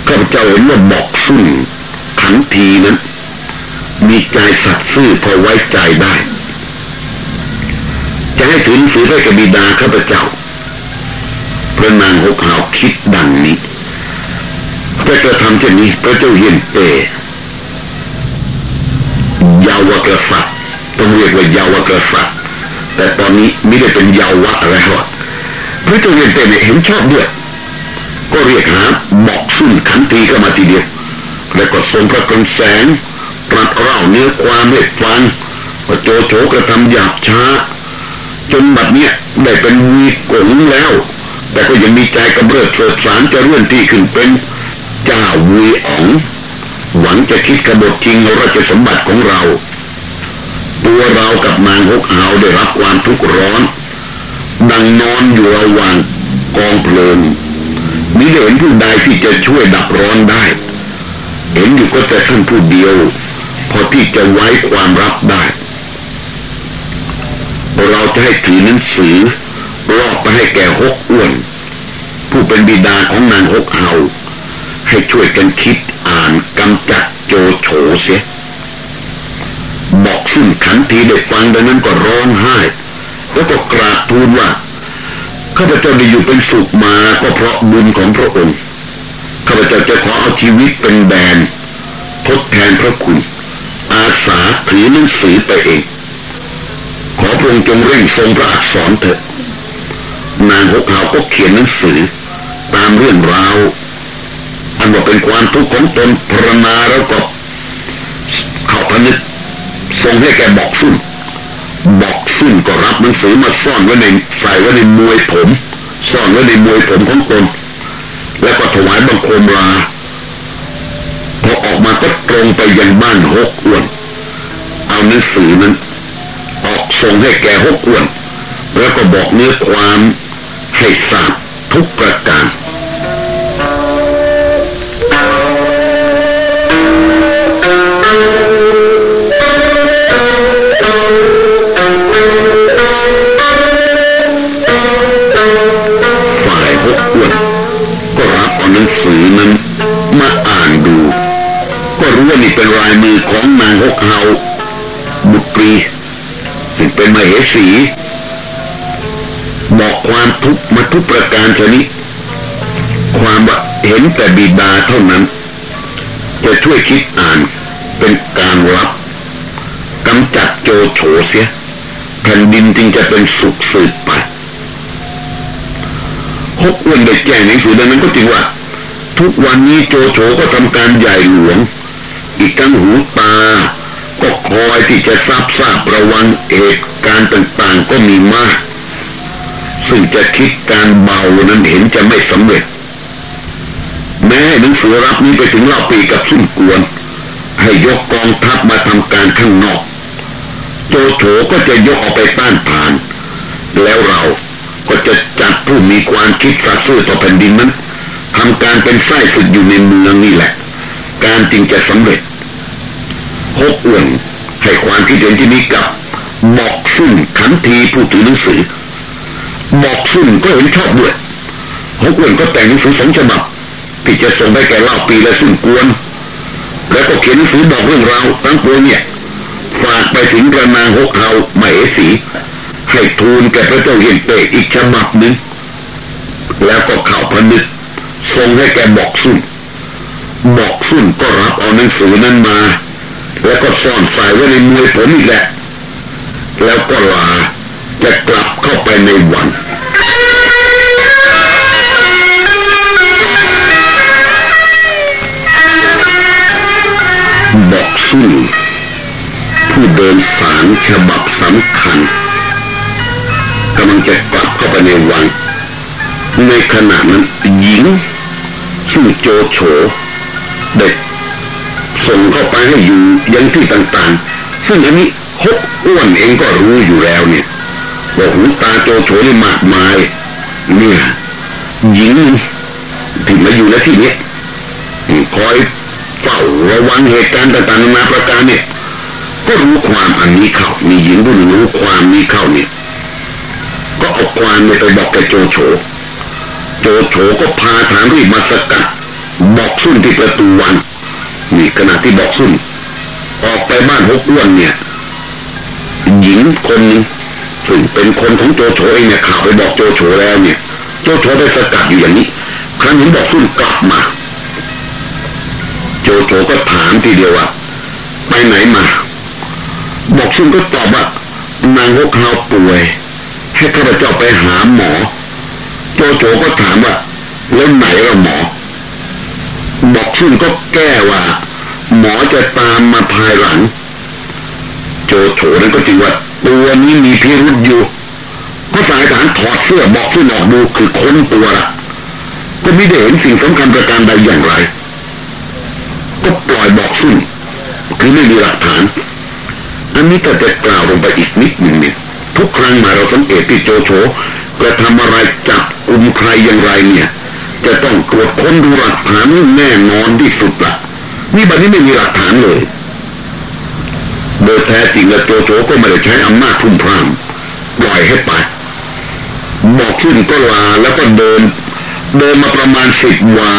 ข้าพเจ้าเห็นว่าบอกสุ่นขันทีนั้น มีใจสัตย์ซื่อพอไว้ใจได้ จะให้ถึงสือให้กับบิดาข้าพเจ้าพระนางหกหาวคิดดังนี้แต่กระทำเช่นนี้พระเจ้าเฮียนเต ยาวกษัตริย์ต้องเรียกว่ายาวกษัตริย์แต่ตอนนี้ไม่ได้เป็นยาวะแล้วพระเจ้าเฮียนเตเนี่เห็นชอบด้วย ก็เรียกหาบอกสุ่นขันทีก็มาทีเดียวแล้วก็ทรงพระกรแสงตรัสเล่าเนื้อความให้ฟังว่าโจโฉกระทำหยาบช้า จนบัดเนี้ยได้เป็นวีกงแล้ว แต่ก็ยังมีใจกำเริบเสดสารจะเลื่อนที่ขึ้นเป็นเจ้าวีอ๋อง งจะคิดกระบฏจริงราชสมบัติของเรา ตัวเรากับนางฮกเอาได้รับความทุกข์ร้อน ดังนอนอยู่ระหว่างกองเพลิงมิได้เห็นผู้ใดที่จะช่วยดับร้อนได้ เห็นอยู่ก็แต่ท่านผู้เดียว พอที่จะไว้ความรับได้ เราจะให้ถือหนังสือรอบไปให้แก่หกอ้วน ผู้เป็นบิดาของนางหกเฮาให้ช่วยกันคิด อ่านกำจัดโจโฉเสียบอกซึ่งขันทีได้ฟังดังนั้นก็ร้องไห้ แล้วก็กราบทูลว่าข้าพเจ้าได้อยู่เป็นสุขมาก็เพราะบุญของพระองค์ข้าพเจ้าจะขอเอาชีวิตเป็นแบนทดแทนพระคุณ อาสาถือหนังสือไปเอง ขอพระองค์จงเร่งทรงพระอักษรเถิดนางหกเขาก็เขียนหนังสือ ตามเรื่องราว อันว่าเป็นความทุกข์ของตนพรนาแล้วก็เข้าพนึกทรงให้แกบอกซุ่นบอกซุ่นก็รับหนังสือมาซ่อนไว้ในใส่ไว้ในมวยผมซ่อนไว้ในมวยผมของตนแล้วก็ถวายบังคมลาพอออกมาก็ตรงไปยังบ้านหกอ้วน เอาหนังสือนั้น ออกส่งให้แกหกอ้วน แล้วก็บอกเนื้อความให้ทราบทุกประการ ลายมือของนางหกเฮาบุตรีซึ่งเป็นมเหสี บอกความทุกมาทุกประการชนิดความว่าเห็นแต่บิดาเท่านั้น จะช่วยคิดอ่านเป็นการรับกำจัดโจโฉเสียแผ่นดินจึงจะเป็นสุขสืบไปหกวนได้แจ้งหนังสือดังนั้นก็จริงว่า ทุกวันนี้โจโฉก็ทำการใหญ่หลวง อีกทั้งหูตา ก็คอยที่จะทราบทราบระวังเหตุการณ์ต่างๆก็มีมาก ซึ่งจะคิดการเบานั้นเห็นจะไม่สำเร็จ แม้หนังสือรับนี้ไปถึงเล่าปีกับสุ่มกวน ให้ยกกองทัพมาทำการข้างนอก โจโฉก็จะยกออกไปต้านทาน แล้วเราก็จะจัดผู้มีความคิดสัตย์ซื่อต่อแผ่นดินนั้นทำการเป็นไส้ศึกอยู่ในเมืองนี่แหละ การจริงจะสำเร็จหกอ้วนให้ความคิดเห็นที่นี้กับบอกซึ่งขันทีผู้ถือหนังสือบอกซึ่งก็เห็นชอบด้วยหกอ้วนก็แต่งหนังสือสองฉบับที่จะส่งไปแก่เล่าปีและซึ่งกวน แล้วก็เขียนหนังสือบอกเรื่องราวทั้งปวงเนี่ยฝากไปถึงกระนางหกเฮาหมายสีให้ทูลแก่พระเจ้าเฮียนเตอีกฉบับหนึ่งแล้วก็ข้าวพนึกทรงให้แกบอกสุ่น บอกสุ่นก็รับเอาหนังสือนั้นมา แล้วก็ซ่อนใส่ไว้ในมวยผมอีกแหละ แล้วก็ลาจะกลับเข้าไปในวันบอกสุ่นผู้เดินสารฉบับสำคัญกำลังจะกลับเข้าไปในวังในขณะนั้นหญิงชื่อโจโฉ เด็ก ส่งเข้าไปให้อยู่ยังที่ต่างๆ ซึ่งอันนี้ฮกอ้วนเองก็รู้อยู่แล้วเนี่ยว่าหูตาโจโฉนี่มากมาย เนี่ยหญิงที่มาอยู่ในที่นี้คอยเฝ้าระวังเหตุการณ์ต่างๆนานาประการเนี่ยก็รู้ความอันนี้เข้ามีหญิงผู้หนึ่งรู้ความนี้เข้าเนี่ยก็เอาความเนี่ยไปบอกแกโจโฉโจโฉก็พาฐานรีบมาสกัด บอกซุ่นที่ประตูวันนี่ขณะที่บอกซุ่นออกไปบ้านหกอ้วนเนี่ย หญิงคนนึงซึ่งเป็นคนของโจโฉเองเนี่ยข่าวไปบอกโจโฉแล้วเนี่ย โจโฉได้สกัดอยู่อย่างนี้ ครั้งนี้บอกซุ่นกลับมา โจโฉก็ถามทีเดียวว่าไปไหนมา บอกซุ่นก็ตอบว่านางหกเฮาป่วย ให้ข้าพเจ้าไปหาหมอ โจโฉก็ถามว่าแล้วไหนละหมอ บอกซึ่งก็แก้ว่า หมอจะตามมาภายหลัง โจโฉนั้นก็จริงว่าตัวนี้มีพิรุษอยู่ก็สายฐานถอดเสื้อบอกซึ่งออกดูคือค้นตัวละก็ไม่ได้เห็นสิ่งสำคัญประการใดอย่างไร ก็ปล่อยบอกซึ่งคือไม่มีหลักฐานอันนี้ก็จะกล่าวลงไปอีกนิดหนึ่งเนี่ยทุกครั้งมาเราสังเกตที่โจโฉกระทำอะไรจับกลุ่มใครอย่างไรเนี่ย จะต้องตรวจค้นดูหลักฐานแน่นอนที่สุดละนี่บัดนี้ไม่มีหลักฐานเลย โดยแท้จริงแล้วโจโฉก็ไม่ได้ใช้อำนาจทุ่มพรามปล่อยให้ไปบอกขึ้นก็ลาแล้วก็เดิน เดินมาประมาณสิบวา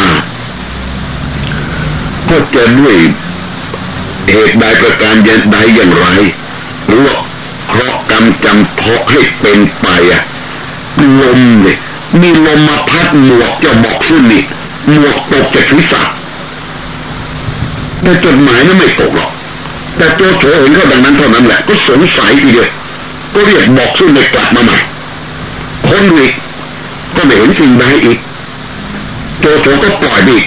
ก็จะด้วยเหตุใดประการยันใดอย่างไรหรือว่าเพราะกรรมจำเพาะให้เป็นไปอะลมเนี่ย มีลมมาพัดหมวกจะบอกสุนิหมวกตกจากศีรษะแต่จดหมายนั้นไม่ตกหรอก แต่ตัวโฉเห็นเขาดังนั้นเท่านั้นแหละก็สงสัยทีเดียวก็เรียกบอกสุนิกลับมาใหม่คนอีกก็ไม่เห็นสิ่งใดอีกโจโฉก็ปล่อยอีก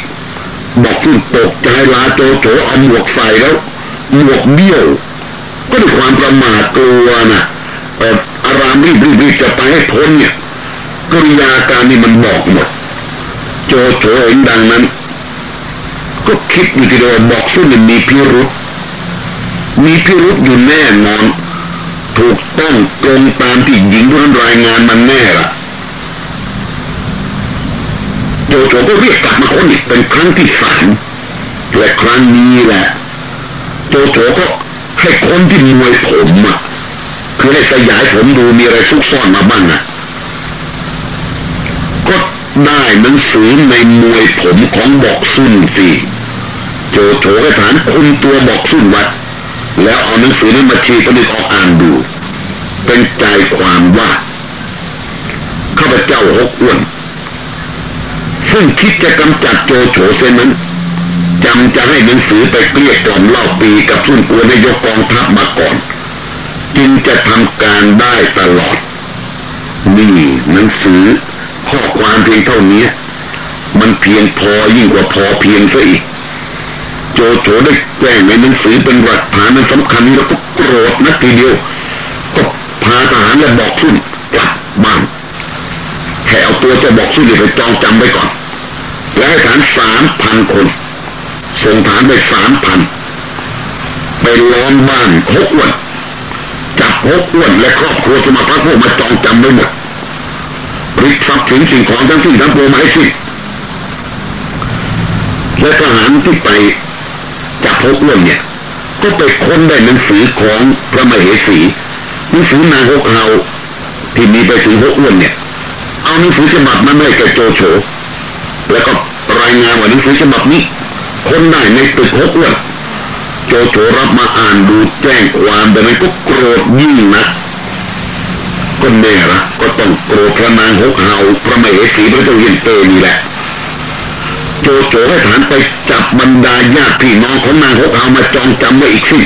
บอกขึ้นตกใจลาโจโฉเอาหมวกใส่แล้วหมวกเบี้ยว ก็ด้วยความประมาทกลัวนะอออารามรีบรีบจะไปให้พ้นเนี่ย กริยาการนี่มันบอกหมด โจโฉเห็นดังนั้น ก็คิดอยู่ทีเดียวบอกสุนิมีพิรุษมีพิรุษอยู่แน่นอน ถูกต้องตรงตามที่หญิงคนนั้นรายงานมันแน่ละโจโฉก็เรียกกลับมาคนอีกเป็นครั้งที่สามและครั้งนี้แหละโจโฉก็ให้คนที่มวยผมอะคือให้ขยายผมดูมีอะไรซุกซ่อนมาบ้างอะ ก็ได้หนังสือในมวยผมของบอกซุ่นสิโจโฉให้ฐานคุมตัวบอกซุ่นวัดแล้วเอาหนังสือนั้นมาชี้ประดิษฐ์ออกอ่านดู เป็นใจความว่าข้าพเจ้าหกอ้วนซึ่งคิดจะกำจัดโจโฉเส้นนั้นจำจะให้หนังสือไปเกลี้ยกล่อมเล่าปีกับซุ่นกัวนายกกองทัพมาก่อน จึงจะทำการได้ตลอด นี่หนังสือ ข้อความเพียงเท่านี้ มันเพียงพอยิ่งกว่าพอเพียงซะอีก โจโฉได้แจ้งในหนังสือเป็นหลักฐานนั้นสำคัญแล้วก็โกรธนักทีเดียว ก็พาทหารและบอกซุ่นกลับบ้านแค่เอาตัวเจะบอกซุ่นไปจองจำไว้ก่อน และให้ฐานสามพันคนส่งฐานไปสามพันไปล้อมบ้านหกวันจับหกอ้วนและครอบครัวสมาพักพวกมาจองจำไว้หมด ริบทรัพย์สินสิ่งของทั้งสิ้นทั้งปวงมาให้สิ้นและทหารที่ไปจับหกอ้วนเนี่ยก็ไปค้นได้หนังสือของพระมเหสีหนังสือนางหกเฮาที่มีไปถึงหกอ้วนเนี่ย เอาหนังสือฉบับนั้นให้แกโจโฉแล้วก็รายงานว่าหนังสือฉบับนี้คนได้ในตึกหกอ้วนโจโฉรับมาอ่านดูแจ้งความแต่นั้นก็โกรธยิ่งนะ ก็แน่ละก็ต้องโกรธพระนางหกเฮาพระมเหสีพระเจ้าเย็นเตนี่แหละ โจโฉให้ฐานไปจับบรรดาญาติพี่น้องของนางหกเฮามาจองจำไว้อีกสิ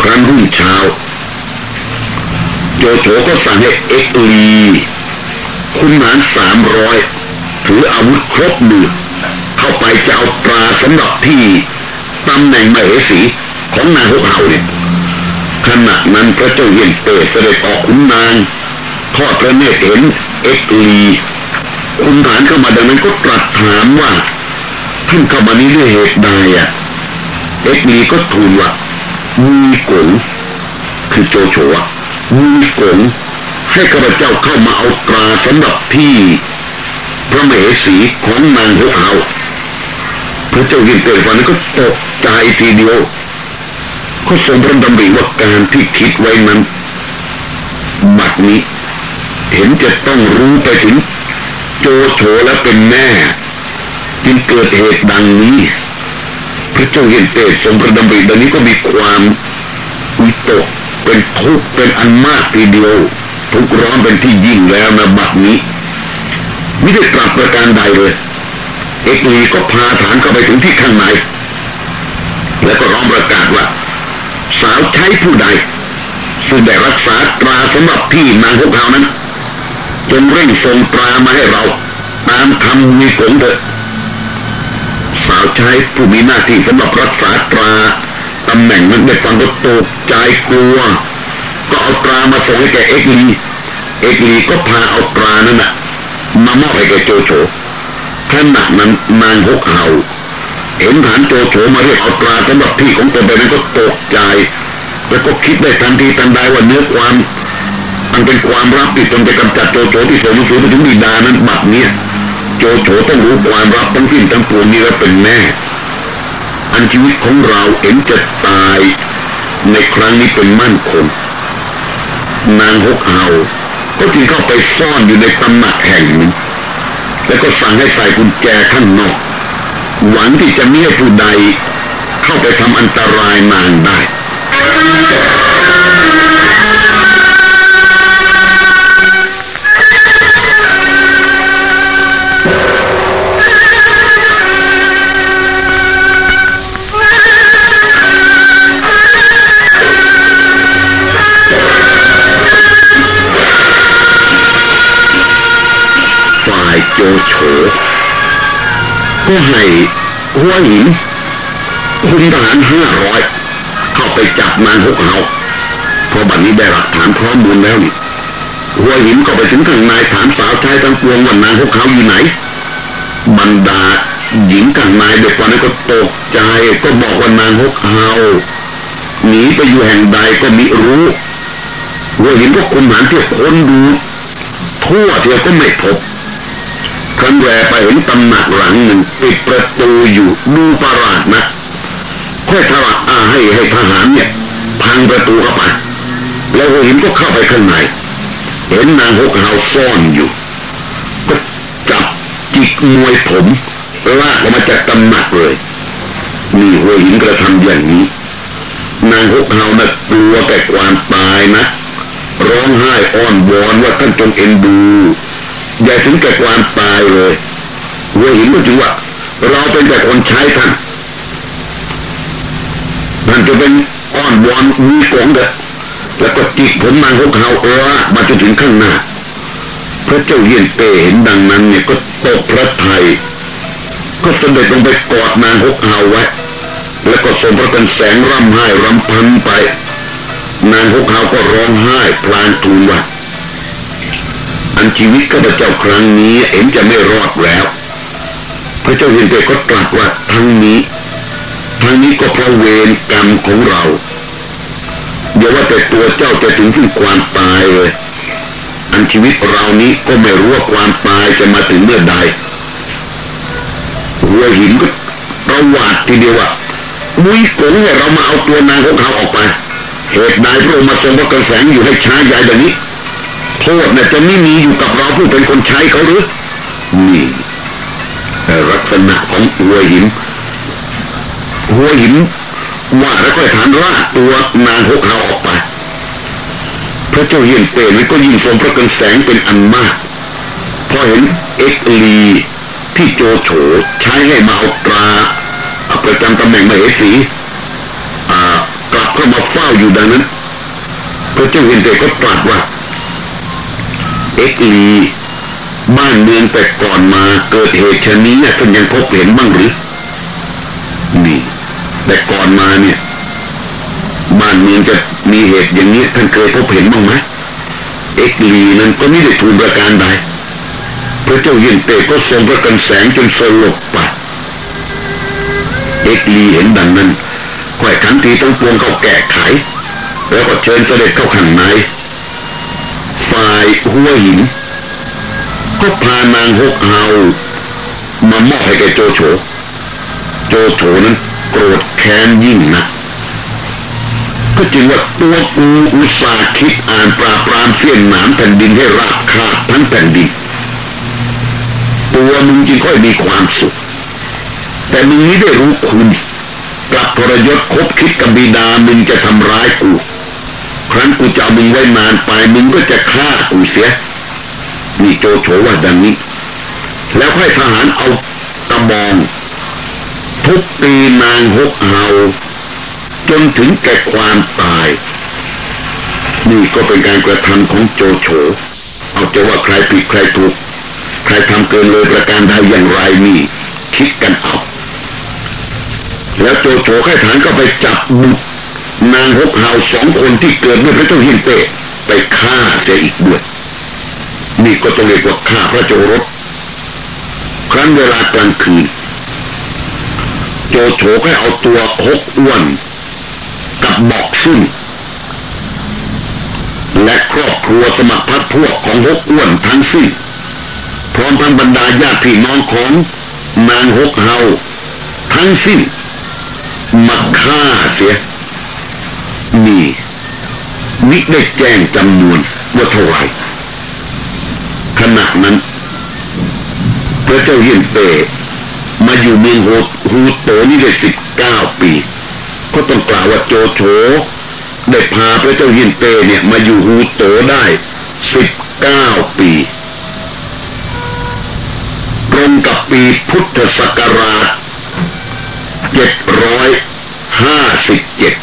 ครั้นรุ่งเช้า โจโฉก็สั่งให้เอ็กลีคุณหารสามร้อยถืออาวุธครบมือเข้าไปจะเอาตราสำหรับที่ตำแหน่งมเหสีของนางหกเฮาเนี่ย ขณะนั้นพระเจ้าเย็นเตเสด็จออกขุนนางทอดพระเนตรเห็นเอ็กลีคุณฐานเข้ามาดังนั้นก็ตรัสถามว่าท่านเข้ามานี้ด้วยเหตุใดอะเอ็กลีก็ทูลว่ามีกงคือโจโฉวมีกงให้ข้าพเจ้าเข้ามาเอาตราสำหรับที่พระมเหสีของนางหกเฮาพระเจ้าเย็นเตฟันก็ตกใจทีเดียว ก็ทรงพระดำริว่าการที่คิดไว้นั้นบัดนี้ เห็นจะต้องรู้ไปถึงโจโฉและเป็นแม่จึงเกิดเหตุดังนี้ พระเจ้าเย็นเตทรงพระดำริดังนี้ก็มีความวิตกเป็นทุกข์เป็นอันมากทีเดียวทุกร้อนเป็นที่ยิ่งแล้วนะบัดนี้ไม่ได้กลับประการใดเลย เอกลีก็พาฐานเข้าไปถึงที่ข้างในแล้วก็ร้องประกาศว่า สาวใช้ผู้ใดซึ่งได้รักษาตราสำหรับที่นางพวกเขานั้นจงเร่งส่งตรามาให้เรา ตามคำมีผลเถิดสาวใช้ผู้มีหน้าที่สำหรับรักษาตราตำแหน่งนั้นได้ฟังก็ตกใจกลัว ก็เอาตรามาส่งให้แกเอกลีเอกลีก็พาเอาตรานั้นนะมามอบให้แกโจโฉขณะนั้นนางหกเฮา เห็นฐานโจโฉมาเรียกเอาตราสำหรับที่ของตนไปนั้นก็ตกใจ แล้วก็คิดได้ทันทีทันใดว่าเนื้อความมันเป็นความรับที่ตนจะกำจัดโจโฉที่ส่งหนังสือไปถึงบิดานั้นบัดเนี้ยโจโฉต้องรู้ความรับทั้งสิ้นทั้งปวงนี้แล้วเป็นแน่อันชีวิตของเราเห็นจะตาย ในครั้งนี้เป็นมั่นคงนางหกเฮาก็จึงเข้าไปซ่อนอยู่ในตำหนักแห่งหนึ่งแล้วก็สั่งให้ใส่กุญแจข้างนอก หวังที่จะไม่ให้ผู้ใด เข้าไปทำอันตรายนางได้ฝ่ายโจโฉ ก็ให้หัวหินคุมทหารห้าร้อยเข้าไปจับนางฮกเฮาเพราะบัดนี้ได้หลักฐานข้อมูลแล้วนี่หัวหินก็ไปถึงข้างในถามสาวชายทั้งปวงว่านางฮกเฮาอยู่ไหน บรรดาหญิงข้างในเด็กคนนั้นก็ตกใจก็บอกว่านางฮกเฮาหนีไปอยู่แห่งใดก็มิรู้หัวหินก็คุมหารเที่ยวคนดูทั่วเที่ยวก็ไม่พบ ครั้นแวไปเห็นตำหนักหลังหนึ่งปิดประตูอยู่ดูประหลาดนะค่อยทว่าอาให้ให้ทหารเนี่ยพังประตูเข้าไปแล้วหัวหินก็เข้าไปข้างในเห็นนางฮกเฮาซ่อนอยู่ก็จับจิกมวยผมลากออกมาจากตำหนักเลยนี่หัวหินกระทำอย่างนี้ นางฮกเฮาน่ะกลัวแต่ความตายนะร้องไห้อ้อนวอนว่าท่านจงเอ็นดู อย่าถึงแก่ความตายเลยหัวหินก็จึงว่าเราเป็นแต่คนใช้ท่านท่านจะเป็นอ้อนวอนมีกงเด็แล้วก็จิกผมนางฮกเฮาเออมาจนถึงข้างหน้าพระเจ้าเยียนเปเห็นดังนั้นเนี่ยก็ตกพระไทยก็เสด็จลงไปกอดนางฮกเฮาไว้แล้วก็ทรงพระเป็นแสงร่ำไห้รำพันไป นางฮกเฮาก็ร้องไห้พลางทูลว่า อันชีวิตข้าพเจ้าครั้งนี้เห็นจะไม่รอดแล้ว พระเจ้าเห็นเปก็ตรัสว่าทั้งนี้ ทั้งนี้ก็เพราะเวรกรรมของเราอย่าว่าแต่ตัวเจ้าจะถึงซึ่งความตายเลย อันชีวิตเรานี้ก็ไม่รู้ว่าความตายจะมาถึงเมื่อใดหัวหินก็ประวัติทีเดียวว่ามุ้ยกงให้เรามาเอาตัวนางของเขาออกไป เหตุใดพระองค์มาทรงพระกระแสงอยู่ให้ช้าใหญ่แบบนี้ ษเนี่ยจะไม่มีอยู่กับเราผู้เป็นคนใช้เขาหรือ นี่ลักษณะของหัวหิน หัวหินว่าแล้วก็ฐานลากตัวนางหกเขาออกไป พระเจ้าเยียนเปรนก็ยิ่งทรงพระกันแสงเป็นอันมาก พอเห็นเอ็กลีที่โจโฉใช้ให้มาเอาตราประจำตำแหน่งมเหสีกลับเข้ามาเฝ้าอยู่ดังนั้นพระเจ้าเยียนเปรก็ตรัสว่า เอ็กลี บ้านเมืองแต่ก่อนมาเกิดเหตุชนี้เนี่ยท่านยังพบเห็นบ้างหรือนี่แต่ก่อนมาเนี่ย บ้านเมืองจะมีเหตุอย่างนี้ท่านเคยพบเห็นบ้างไหมเอ็กลีนั้นก็ไม่ได้ทูลประการใดพระเจ้าเย็นเตก็ทรงพระกันแสงจนสลบไปเอ็กลีเห็นดังนั้นค่อยขันทีต้องปวงเขาแก้ไข แล้วก็เชิญเสด็จเข้าข้างใน ฝ่ายหัวหิน ก็พานางฮกเฮามามอบให้แกโจโฉ โจโฉนั้นโกรธแค้นยิ่งนะก็จึงว่าตัวกูอุตสาห์คิดอ่านปราบปรามเสี้ยนหนามแผ่นดินให้ราบคาบทั้งแผ่นดินตัวมึงจึงค่อยมีความสุข แต่มึงนี้ได้รู้คุณกลับทรยศคบคิดกับบิดามึงจะทำร้ายกู ครั้นกูจะมึงไว้นานไปมึงก็จะฆ่ากูเสียนี่โจโฉว่าดังนี้ แล้วให้ทหารเอาตะบองทุบตีนางฮกเฮาจนถึงแก่ความตาย นี่ก็เป็นการกระทำของโจโฉเอาจะว่าใครผิดใครถูกใครทำเกินเลยประการใดอย่างไรนี่ คิดกันเอา แล้วโจโฉให้ฐานก็ไปจับบุตร นางฮกเฮาสองคนที่เกิดเมื่อพระเจ้าหินเตะไปฆ่าเสียอีกด้วยนี่ก็ต้องเรียกว่าฆ่าพระโจรสครั้นเวลากลางคืนโจโฉให้เอาตัวฮกอ้วนกับบอกซึ่งและครอบครัวสมัครพัดพวกของฮกอ้วนทั้งสิ้นพร้อมทั้งบรรดาญาติพี่น้องของนางฮกเฮาทั้งสิ้นมาฆ่าเสีย นี่นิได้แจ้งจำนวนว่าเท่าไรขณะนั้น พระเจ้าเยียนเปมาอยู่เมืองโฮฮูโตนี่ได้สิบเก้าปี ก็ต้องกล่าวว่าโจโฉได้พาพระเจ้ายินเตเนี่ยมาอยู่ฮูโตได้สิบเก้าปีตรงกับปีพุทธศักราชเจ็ดร้อยห้าสิบเจ็ด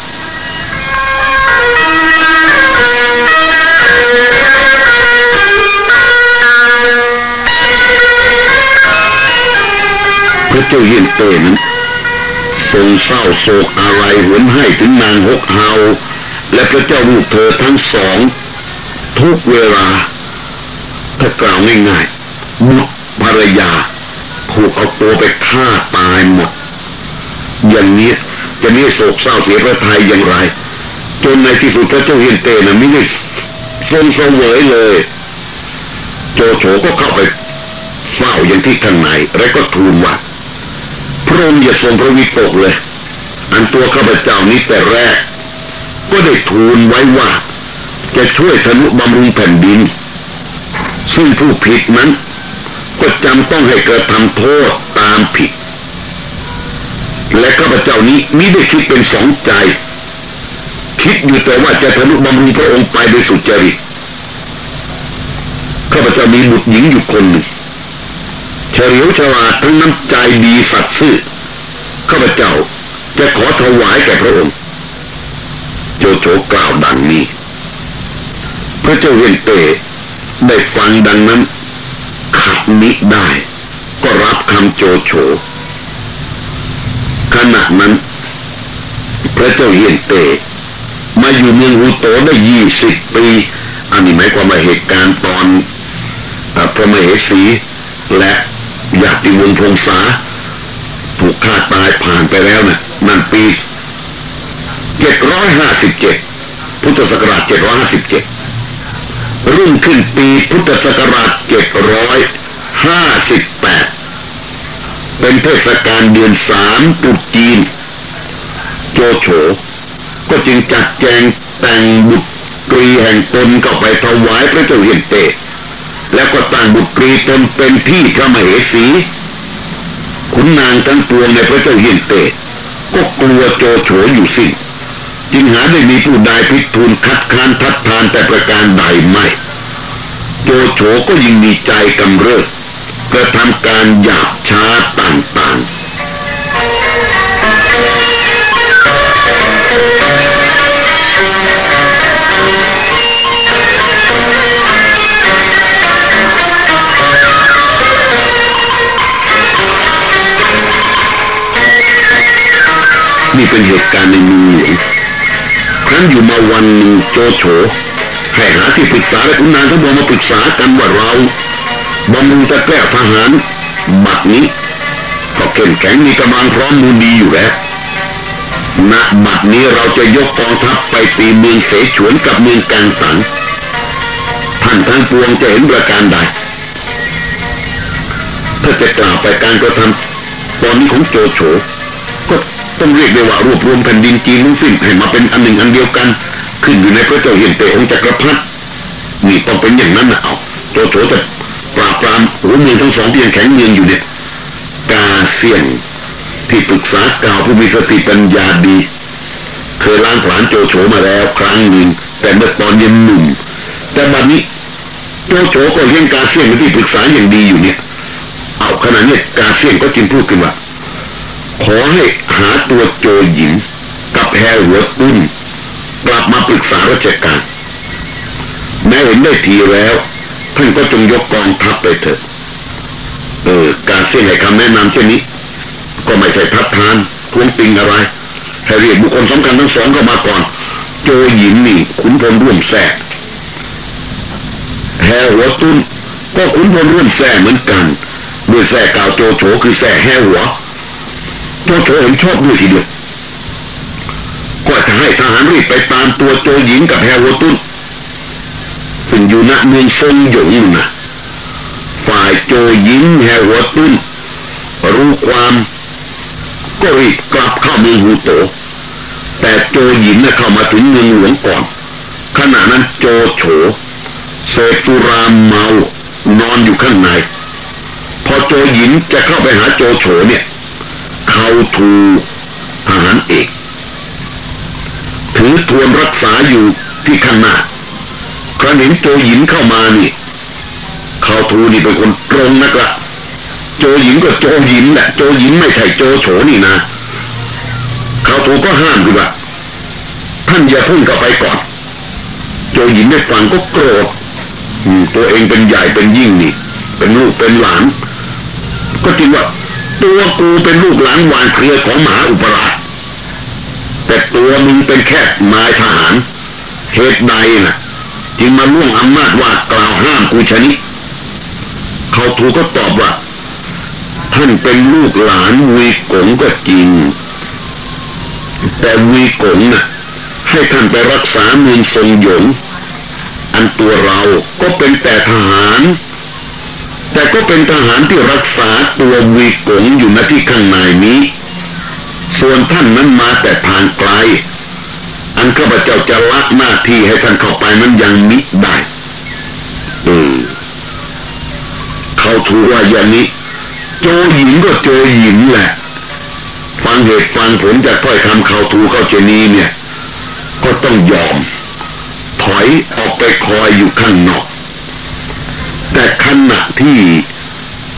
เจ้าเยียนเตนั้นทรงเศร้าโศกอะไรหวนให้ถึงนางฮกเฮาและพระเจ้าลูกเธอทั้งสอง ทุกเวลาถ้ากล่าวง่ายๆบุตรภรรยา ถูกเอาตัวไปฆ่าตายหมด อย่างนี้จะนี่โศกเศร้าเสียพระทัยอย่างไร จนในที่สุดพระเจ้าเฮียนเตนะไม่ได้ทรงเสวยเลย โจโฉก็เข้าไปเฝ้าอย่างที่ข้างในและก็ทูลว่า พระองค์อย่าทรงพระวิตกเลย อันตัวข้าพเจ้านี้แต่แรก ก็ได้ทูลไว้ว่า จะช่วยทนุบำรุงแผ่นดิน ซึ่งผู้ผิดนั้น ก็จำต้องให้เกระทำโทษตามผิด และข้าพเจ้านี้มิได้คิดเป็นสองใจ คิดอยู่แต่ว่าจะทนุบำรุงพระองค์ไปโดยสุจริตข้าพเจ้ามีบุตรหญิงอยู่คนหนึ่ง ฉลียวฉลาดทั้งน้ำใจดีสัตย์ซื่อข้าพเจ้าจะขอถวายแก่พระองค์ โจโฉกล่าวดังนี้ พระเจ้าเวนเตได้ฟังดังนั้นขัดนิได้ ก็รับคำโจโฉขณะนั้น พระเจ้าเฮียนเตมาอยู่เมืองฮูโตได้ยี่สิบปีอันนี้หมายความว่าเหตุการณ์ตอนพระมเหสีและ ญาติวงพงษาถูกฆ่าตายผ่านไปแล้วนะนั่นปีเจ็ดร้อยห้าสิบเจ็ดพุทธศักราชเจ็ดร้อยห้าสิบเจ็ดรุ่งขึ้นปีพุทธศักราชเจ็ดร้อยห้าสิบแปดเป็นเทศกาลเดือนสามตุจีน โจโฉก็จึงจัดแจงแต่งบุตรีแห่งตนเข้าไปถวายพระเจ้าเฮียนเต แล้วก็ตั้งบุตรีตนเป็นที่พระมเหสีขุนนางทั้งปวงในพระเจ้าเฮียนเตก็กลัวโจโฉอยู่สิ้นจึงหาได้มีผู้ใดพิทูลคัดค้านทัดทานแต่ประการใดไม่ โจโฉก็ยิ่งมีใจกำเริบกระทำการหยาบช้าต่างๆ นี่เป็นเหตุการณ์ในเมืองหลวงครั้นอยู่มาวันหนึ่งโจโฉให้หาที่ปรึกษาและคุณนางทั้งหมดมาปรึกษากันว่าเราบำรุงตะแกร้ทหารบัดนี้ก็เข้มแข็งมีกำลังพร้อมมูลดีอยู่แล้วณบัดนี้เราจะยกกองทัพไปตีเมืองเสฉวนกับเมืองกางสังท่านทั้งปวงจะเห็นประการใดถ้าจะกล่าวไปการกระทำตอนนี้ของโจโฉ ต้องเรียกได้ว่ารวบรวมแผ่นดินจีนทั้งสิ้นให้มาเป็นอันหนึ่งอันเดียวกัน ขึ้นอยู่ในพระเจ้าเฮียนเตองจักรพรรดินี่ต้องเป็นอย่างนั้นนะเอาโจโฉจะปราบปรามหัวเมืองทั้งสองที่ยังแข็งเมืองอยู่เนี่ยกาเซียนที่ปรึกษากล่าวผู้มีสติปัญญาดีเคยล้างผลาญโจโฉมาแล้วครั้งหนึ่งแต่เมื่อตอนยังหนุ่ม แต่บัดนี้โจโฉก็เลี้ยงกาเซียนเป็นที่ปรึกษาอย่างดีอยู่เนี่ย เอาขณะนี้กาเซียนก็จึงพูดขึ้นว่า ขอให้หาตัวโจหญิง กับแฮร์หัวตุ้นกลับมาปรึกษาราชการ แม้เห็นได้ทีแล้วท่านก็จงยกกองทัพไปเถิดเออ การเส้นให้คำแนะนำเช่นนี้ ก็ไม่ใช่ทัดทานทวงติงอะไรให้เรียกบุคคลสำคัญทั้งสองเข้ามาก่อน โจหญิงนี่ขุนพลร่วมแท้แฮหัวตุ้นก็ขุนพลร่วมแท้เหมือนกันด้วยแท้กาวโจโฉคือแท้แฮหัว โจโฉเห็นชอบด้วยทีเดียวก็จะให้ทหารรีบไปตามตัวโจหญิงกับแฮวตุนซึ่งอยู่ณเมืองซงหยงนะฝ่ายโจหญิงแฮวตุนรู้ความก็รีบกลับเข้าเมืองฮูโต แต่โจหญิงน่ะเข้ามาถึงเมืองหลวงก่อน ขณะนั้นโจโฉเสพสุรามเมานอนอยู่ข้างใน พอโจหญิงจะเข้าไปหาโจโฉเนี่ย เขาถูทหารเอกถือทวนรักษาอยู่ที่ข้างหน้าครั้นเห็นโจหญินเข้ามานี่เขาทูนี่เป็นคนตรงนักละโจหญินก็โจหญินแหละโจหญินไม่ใช่โจโฉนี่นะเขาทูก็ห้ามคือว่าท่านอย่าพุ่งกลับไปก่อน โจหญินได้ฟังก็โกรธตัวเองเป็นใหญ่เป็นยิ่งนี่ เป็นลูกเป็นหลาน ก็จริงว่า ตัวกูเป็นลูกหลานวานเครือของมหาอุปราชแต่ตัวมึงเป็นแค่นายทหาร เหตุใดนะ่ะ จึงมาล่วงอำนาจว่ากล่าวห้ามกูชนิดเขาถูกก็ตอบว่า ท่านเป็นลูกหลานวีกงก็จริง แต่วีกงนะ่ะให้ท่านไปรักษาเมืองทรงหยง อันตัวเราก็เป็นแต่ทหาร แต่ก็เป็นทหารที่รักษาตัววีกงอยู่ณที่ข้างในนี้ ส่วนท่านนั้นมาแต่ทางไกล อันข้าพเจ้าจะละหน้าที่ให้ท่านเข้าไปนั้นยังมิได้เออเขาถือว่าอย่างนี้ โจหญิงก็โจหญิงแหละ ฟังเหตุฟังผลจากถ้อยคำเขาถูเขาเจนีเนี่ย ก็ต้องยอม ถอยออกไปคอยอยู่ข้างนอก แต่ขณะที่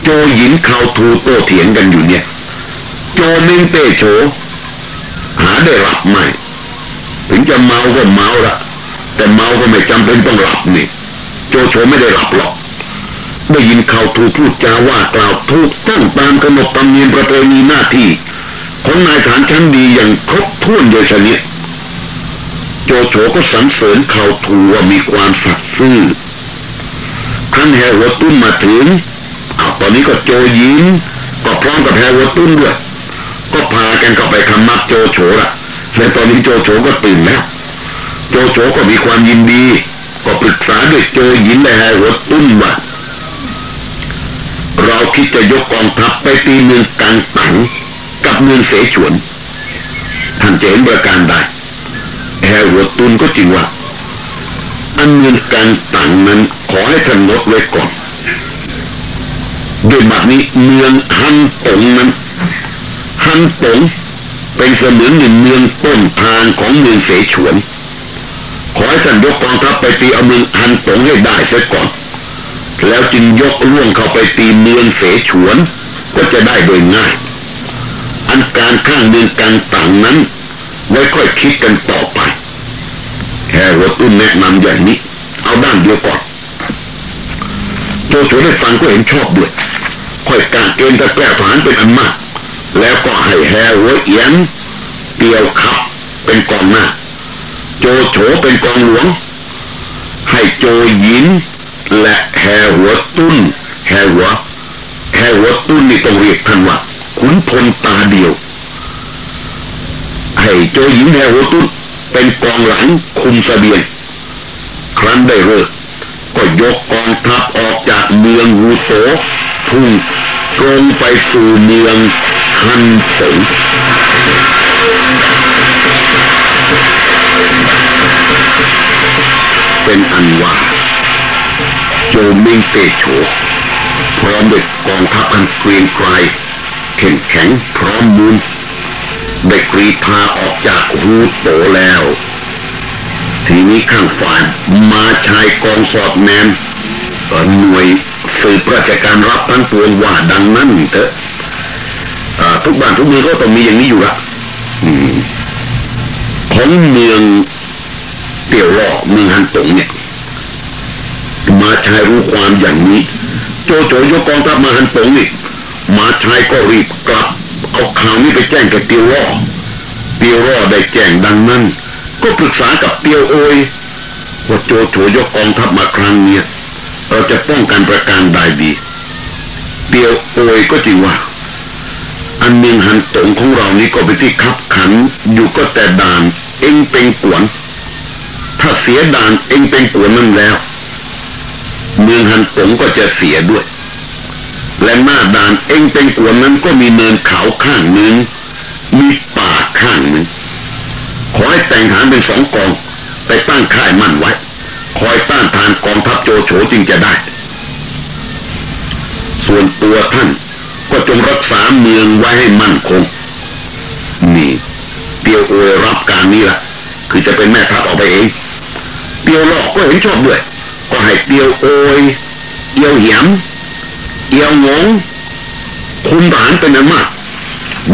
โจหญิงเขาทูโตเถียงกันอยู่เนี่ย โจมิงเตโฉหาได้รับไหมถึงจะเมาก็เมาละแต่เมาก็ไม่จำเป็นต้องหลับนี่โจโฉไม่ได้หลับหรอกได้ยินเขาถูพูดจาว่ากล่าวถูกต้องตามกำหนดตำเนียนประเพณีหน้าที่ของนายฐานชั้นดีอย่างครบถ้วนโดยชนิดโจโฉก็สรรเสริญเขาถูว่ามีความสัตย์ซื่อ ครั้นแฮหัวตุ้นมาถึงอตอนนี้ก็โจยินก็พร้อมกับแฮหัวตุ้นด้วย ก็พากันเข้าไปคำนับโจโฉละและตอนนี้โจโฉก็ตื่นแล้ว โจโฉก็มีความยินดี ก็ปรึกษาด้วยโจยินและแฮหัวตุ้นว่าเราคิดจะยกกองทัพไปตีเมืองกังตังกับเมืองเสฉวนท่านจะเห็นประการใดแฮหัวตุนก็จริงว่า อันเมืองกังตังนั้นขอให้ท่านลดไว้ก่อนด้วยบัดนี้เมืองฮันตงนั้นฮันตงเป็นเสมือนหนึ่งเมืองต้นทางของเมืองเสฉวน ขอให้ท่านยกกองทัพไปตีเอาเมืองฮันตงให้ได้เสียก่อน แล้วจึงยกล่วงเข้าไปตีเมืองเสฉวน ก็จะได้โดยง่าย อันการข้างเมืองกังตังนั้นไว้ค่อยคิดกันต่อไป แค่หัวตุ้นแนะนำอย่างนี้ เอาด้านเดียวก่อนโจโฉได้ฟังก็เห็นชอบด้วยค่อยการเกณฑ์ตะแกล้ทหารเป็นอันมาก แล้วก็ให้แฮหัวเอียนเตียวขับเป็นกองหน้า โจโฉเป็นกองหลวง ให้โจยิน และแฮหัวตุ้นแฮหัวแฮหัวตุ้นนี่ต้องเรียกท่านว่าขุนพลตาเดียว ให้โจหญิงแฮหัวตุ้น เป็นกองหลังคุมสเสบียง ครั้นได้เลิกก็ยกกองทัพออกจากเมืองวูโตพุ่งตรงไปสู่เมืองฮันตงเป็นอันว่าโจมิงเตโฉพร้อมด้วยกองทัพอันเกรียงไกรเข้มแข็งพร้อมมูล ได้กรีธาออกจากฮูโตแล้ว ทีนี้ข้างฝ่ายมาชายกองสอดแนมหน่วยสืบราชการรับทั้งปวงว่าดังนั้นเถอะทุกบ้านทุกเมืองก็ต้องมีอย่างนี้อยู่ละของเมืองเตี่ยวล่อเมืองฮันตงเนี่ย มาชายรู้ความอย่างนี้ โจโฉยกกองทัพมาฮันตงนี่มาชายก็รีบกลับ เอาข่าวนี้ไปแจ้งกับเตียวล่อเตียวล่อได้แจ้งดังนั้น ก็ปรึกษากับเตียวโอยว่าโจโฉยกกองทัพมาครั้งเนี้ยเราจะป้องกันประการใดดีเตียวโอยก็จริงว่า อันเมืองฮันตงของเรานี้ก็เป็นที่ขับขันอยู่ก็แต่ด่านเองเป็นกวน ถ้าเสียด่านเองเป็นกวนนั่นแล้ว เมืองฮันตงก็จะเสียด้วย และหน้าด่านเองเป็นกวนนั้นก็มีเนินเขาข้างหนึ่งมีป่าข้างหนึ่งขอให้แต่งฐานเป็นสองกอง ไปตั้งค่ายมั่นไว้ คอยต้านทานกองทัพโจโฉจึงจะได้ ส่วนตัวท่านก็จงรักษาเมืองไว้ให้มั่นคง นี่เตียวโอยรับการนี้ละคือจะเป็นแม่ทัพออกไปเองเปียวหลอกก็เห็นชอบด้วย ก็ให้เปียวโอยเอียวเหยียม เอียวงงคุมฐานเป็นอันมาก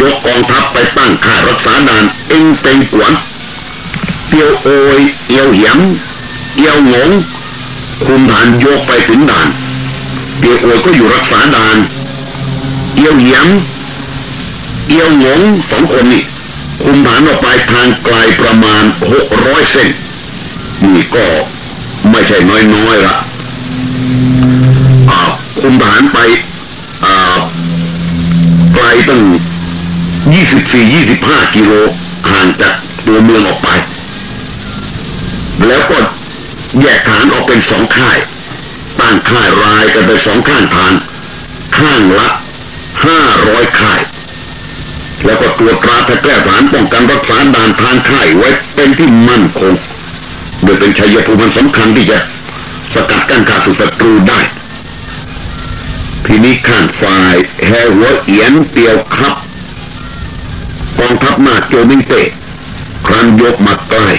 ยกกองทัพไปตั้งค่ายรักษาด่านเอ็งเต็งกวนเปียวโอยเอียวเหยียมเอียวงงคุมฐานยกไปถึงด่านเปียวโอยก็อยู่รักษาด่านเอียวเหยียมเอียวงงสองคนนี่คุมฐานออกไปทางไกลประมาณหกร้อยเส้นนี่ก็ไม่ใช่น้อยๆละอ่า คุมฐานไปอ่าไกลตั้งยี่สิบสี่ยี่สิบห้ากิโลห่างจากตัวเมืองออกไป แล้วก็แยกฐานออกเป็นสองค่ายตั้งค่ายรายกันไปสองข้างทางข้างละห้าร้อยค่าย แล้วก็ตรวจตราตะแก้ฐานป้องกันรักษาด่านทางค่ายไว้เป็นที่มั่นคงโดยเป็นชัยภูมิสำคัญที่จะสกัดกั้นการสุศัตรูได้ ทีนี้ข้างฝ่ายแฮวเอียนเตียวครับ กองทัพมาโจมิงเตะครั้นยกมาใกล้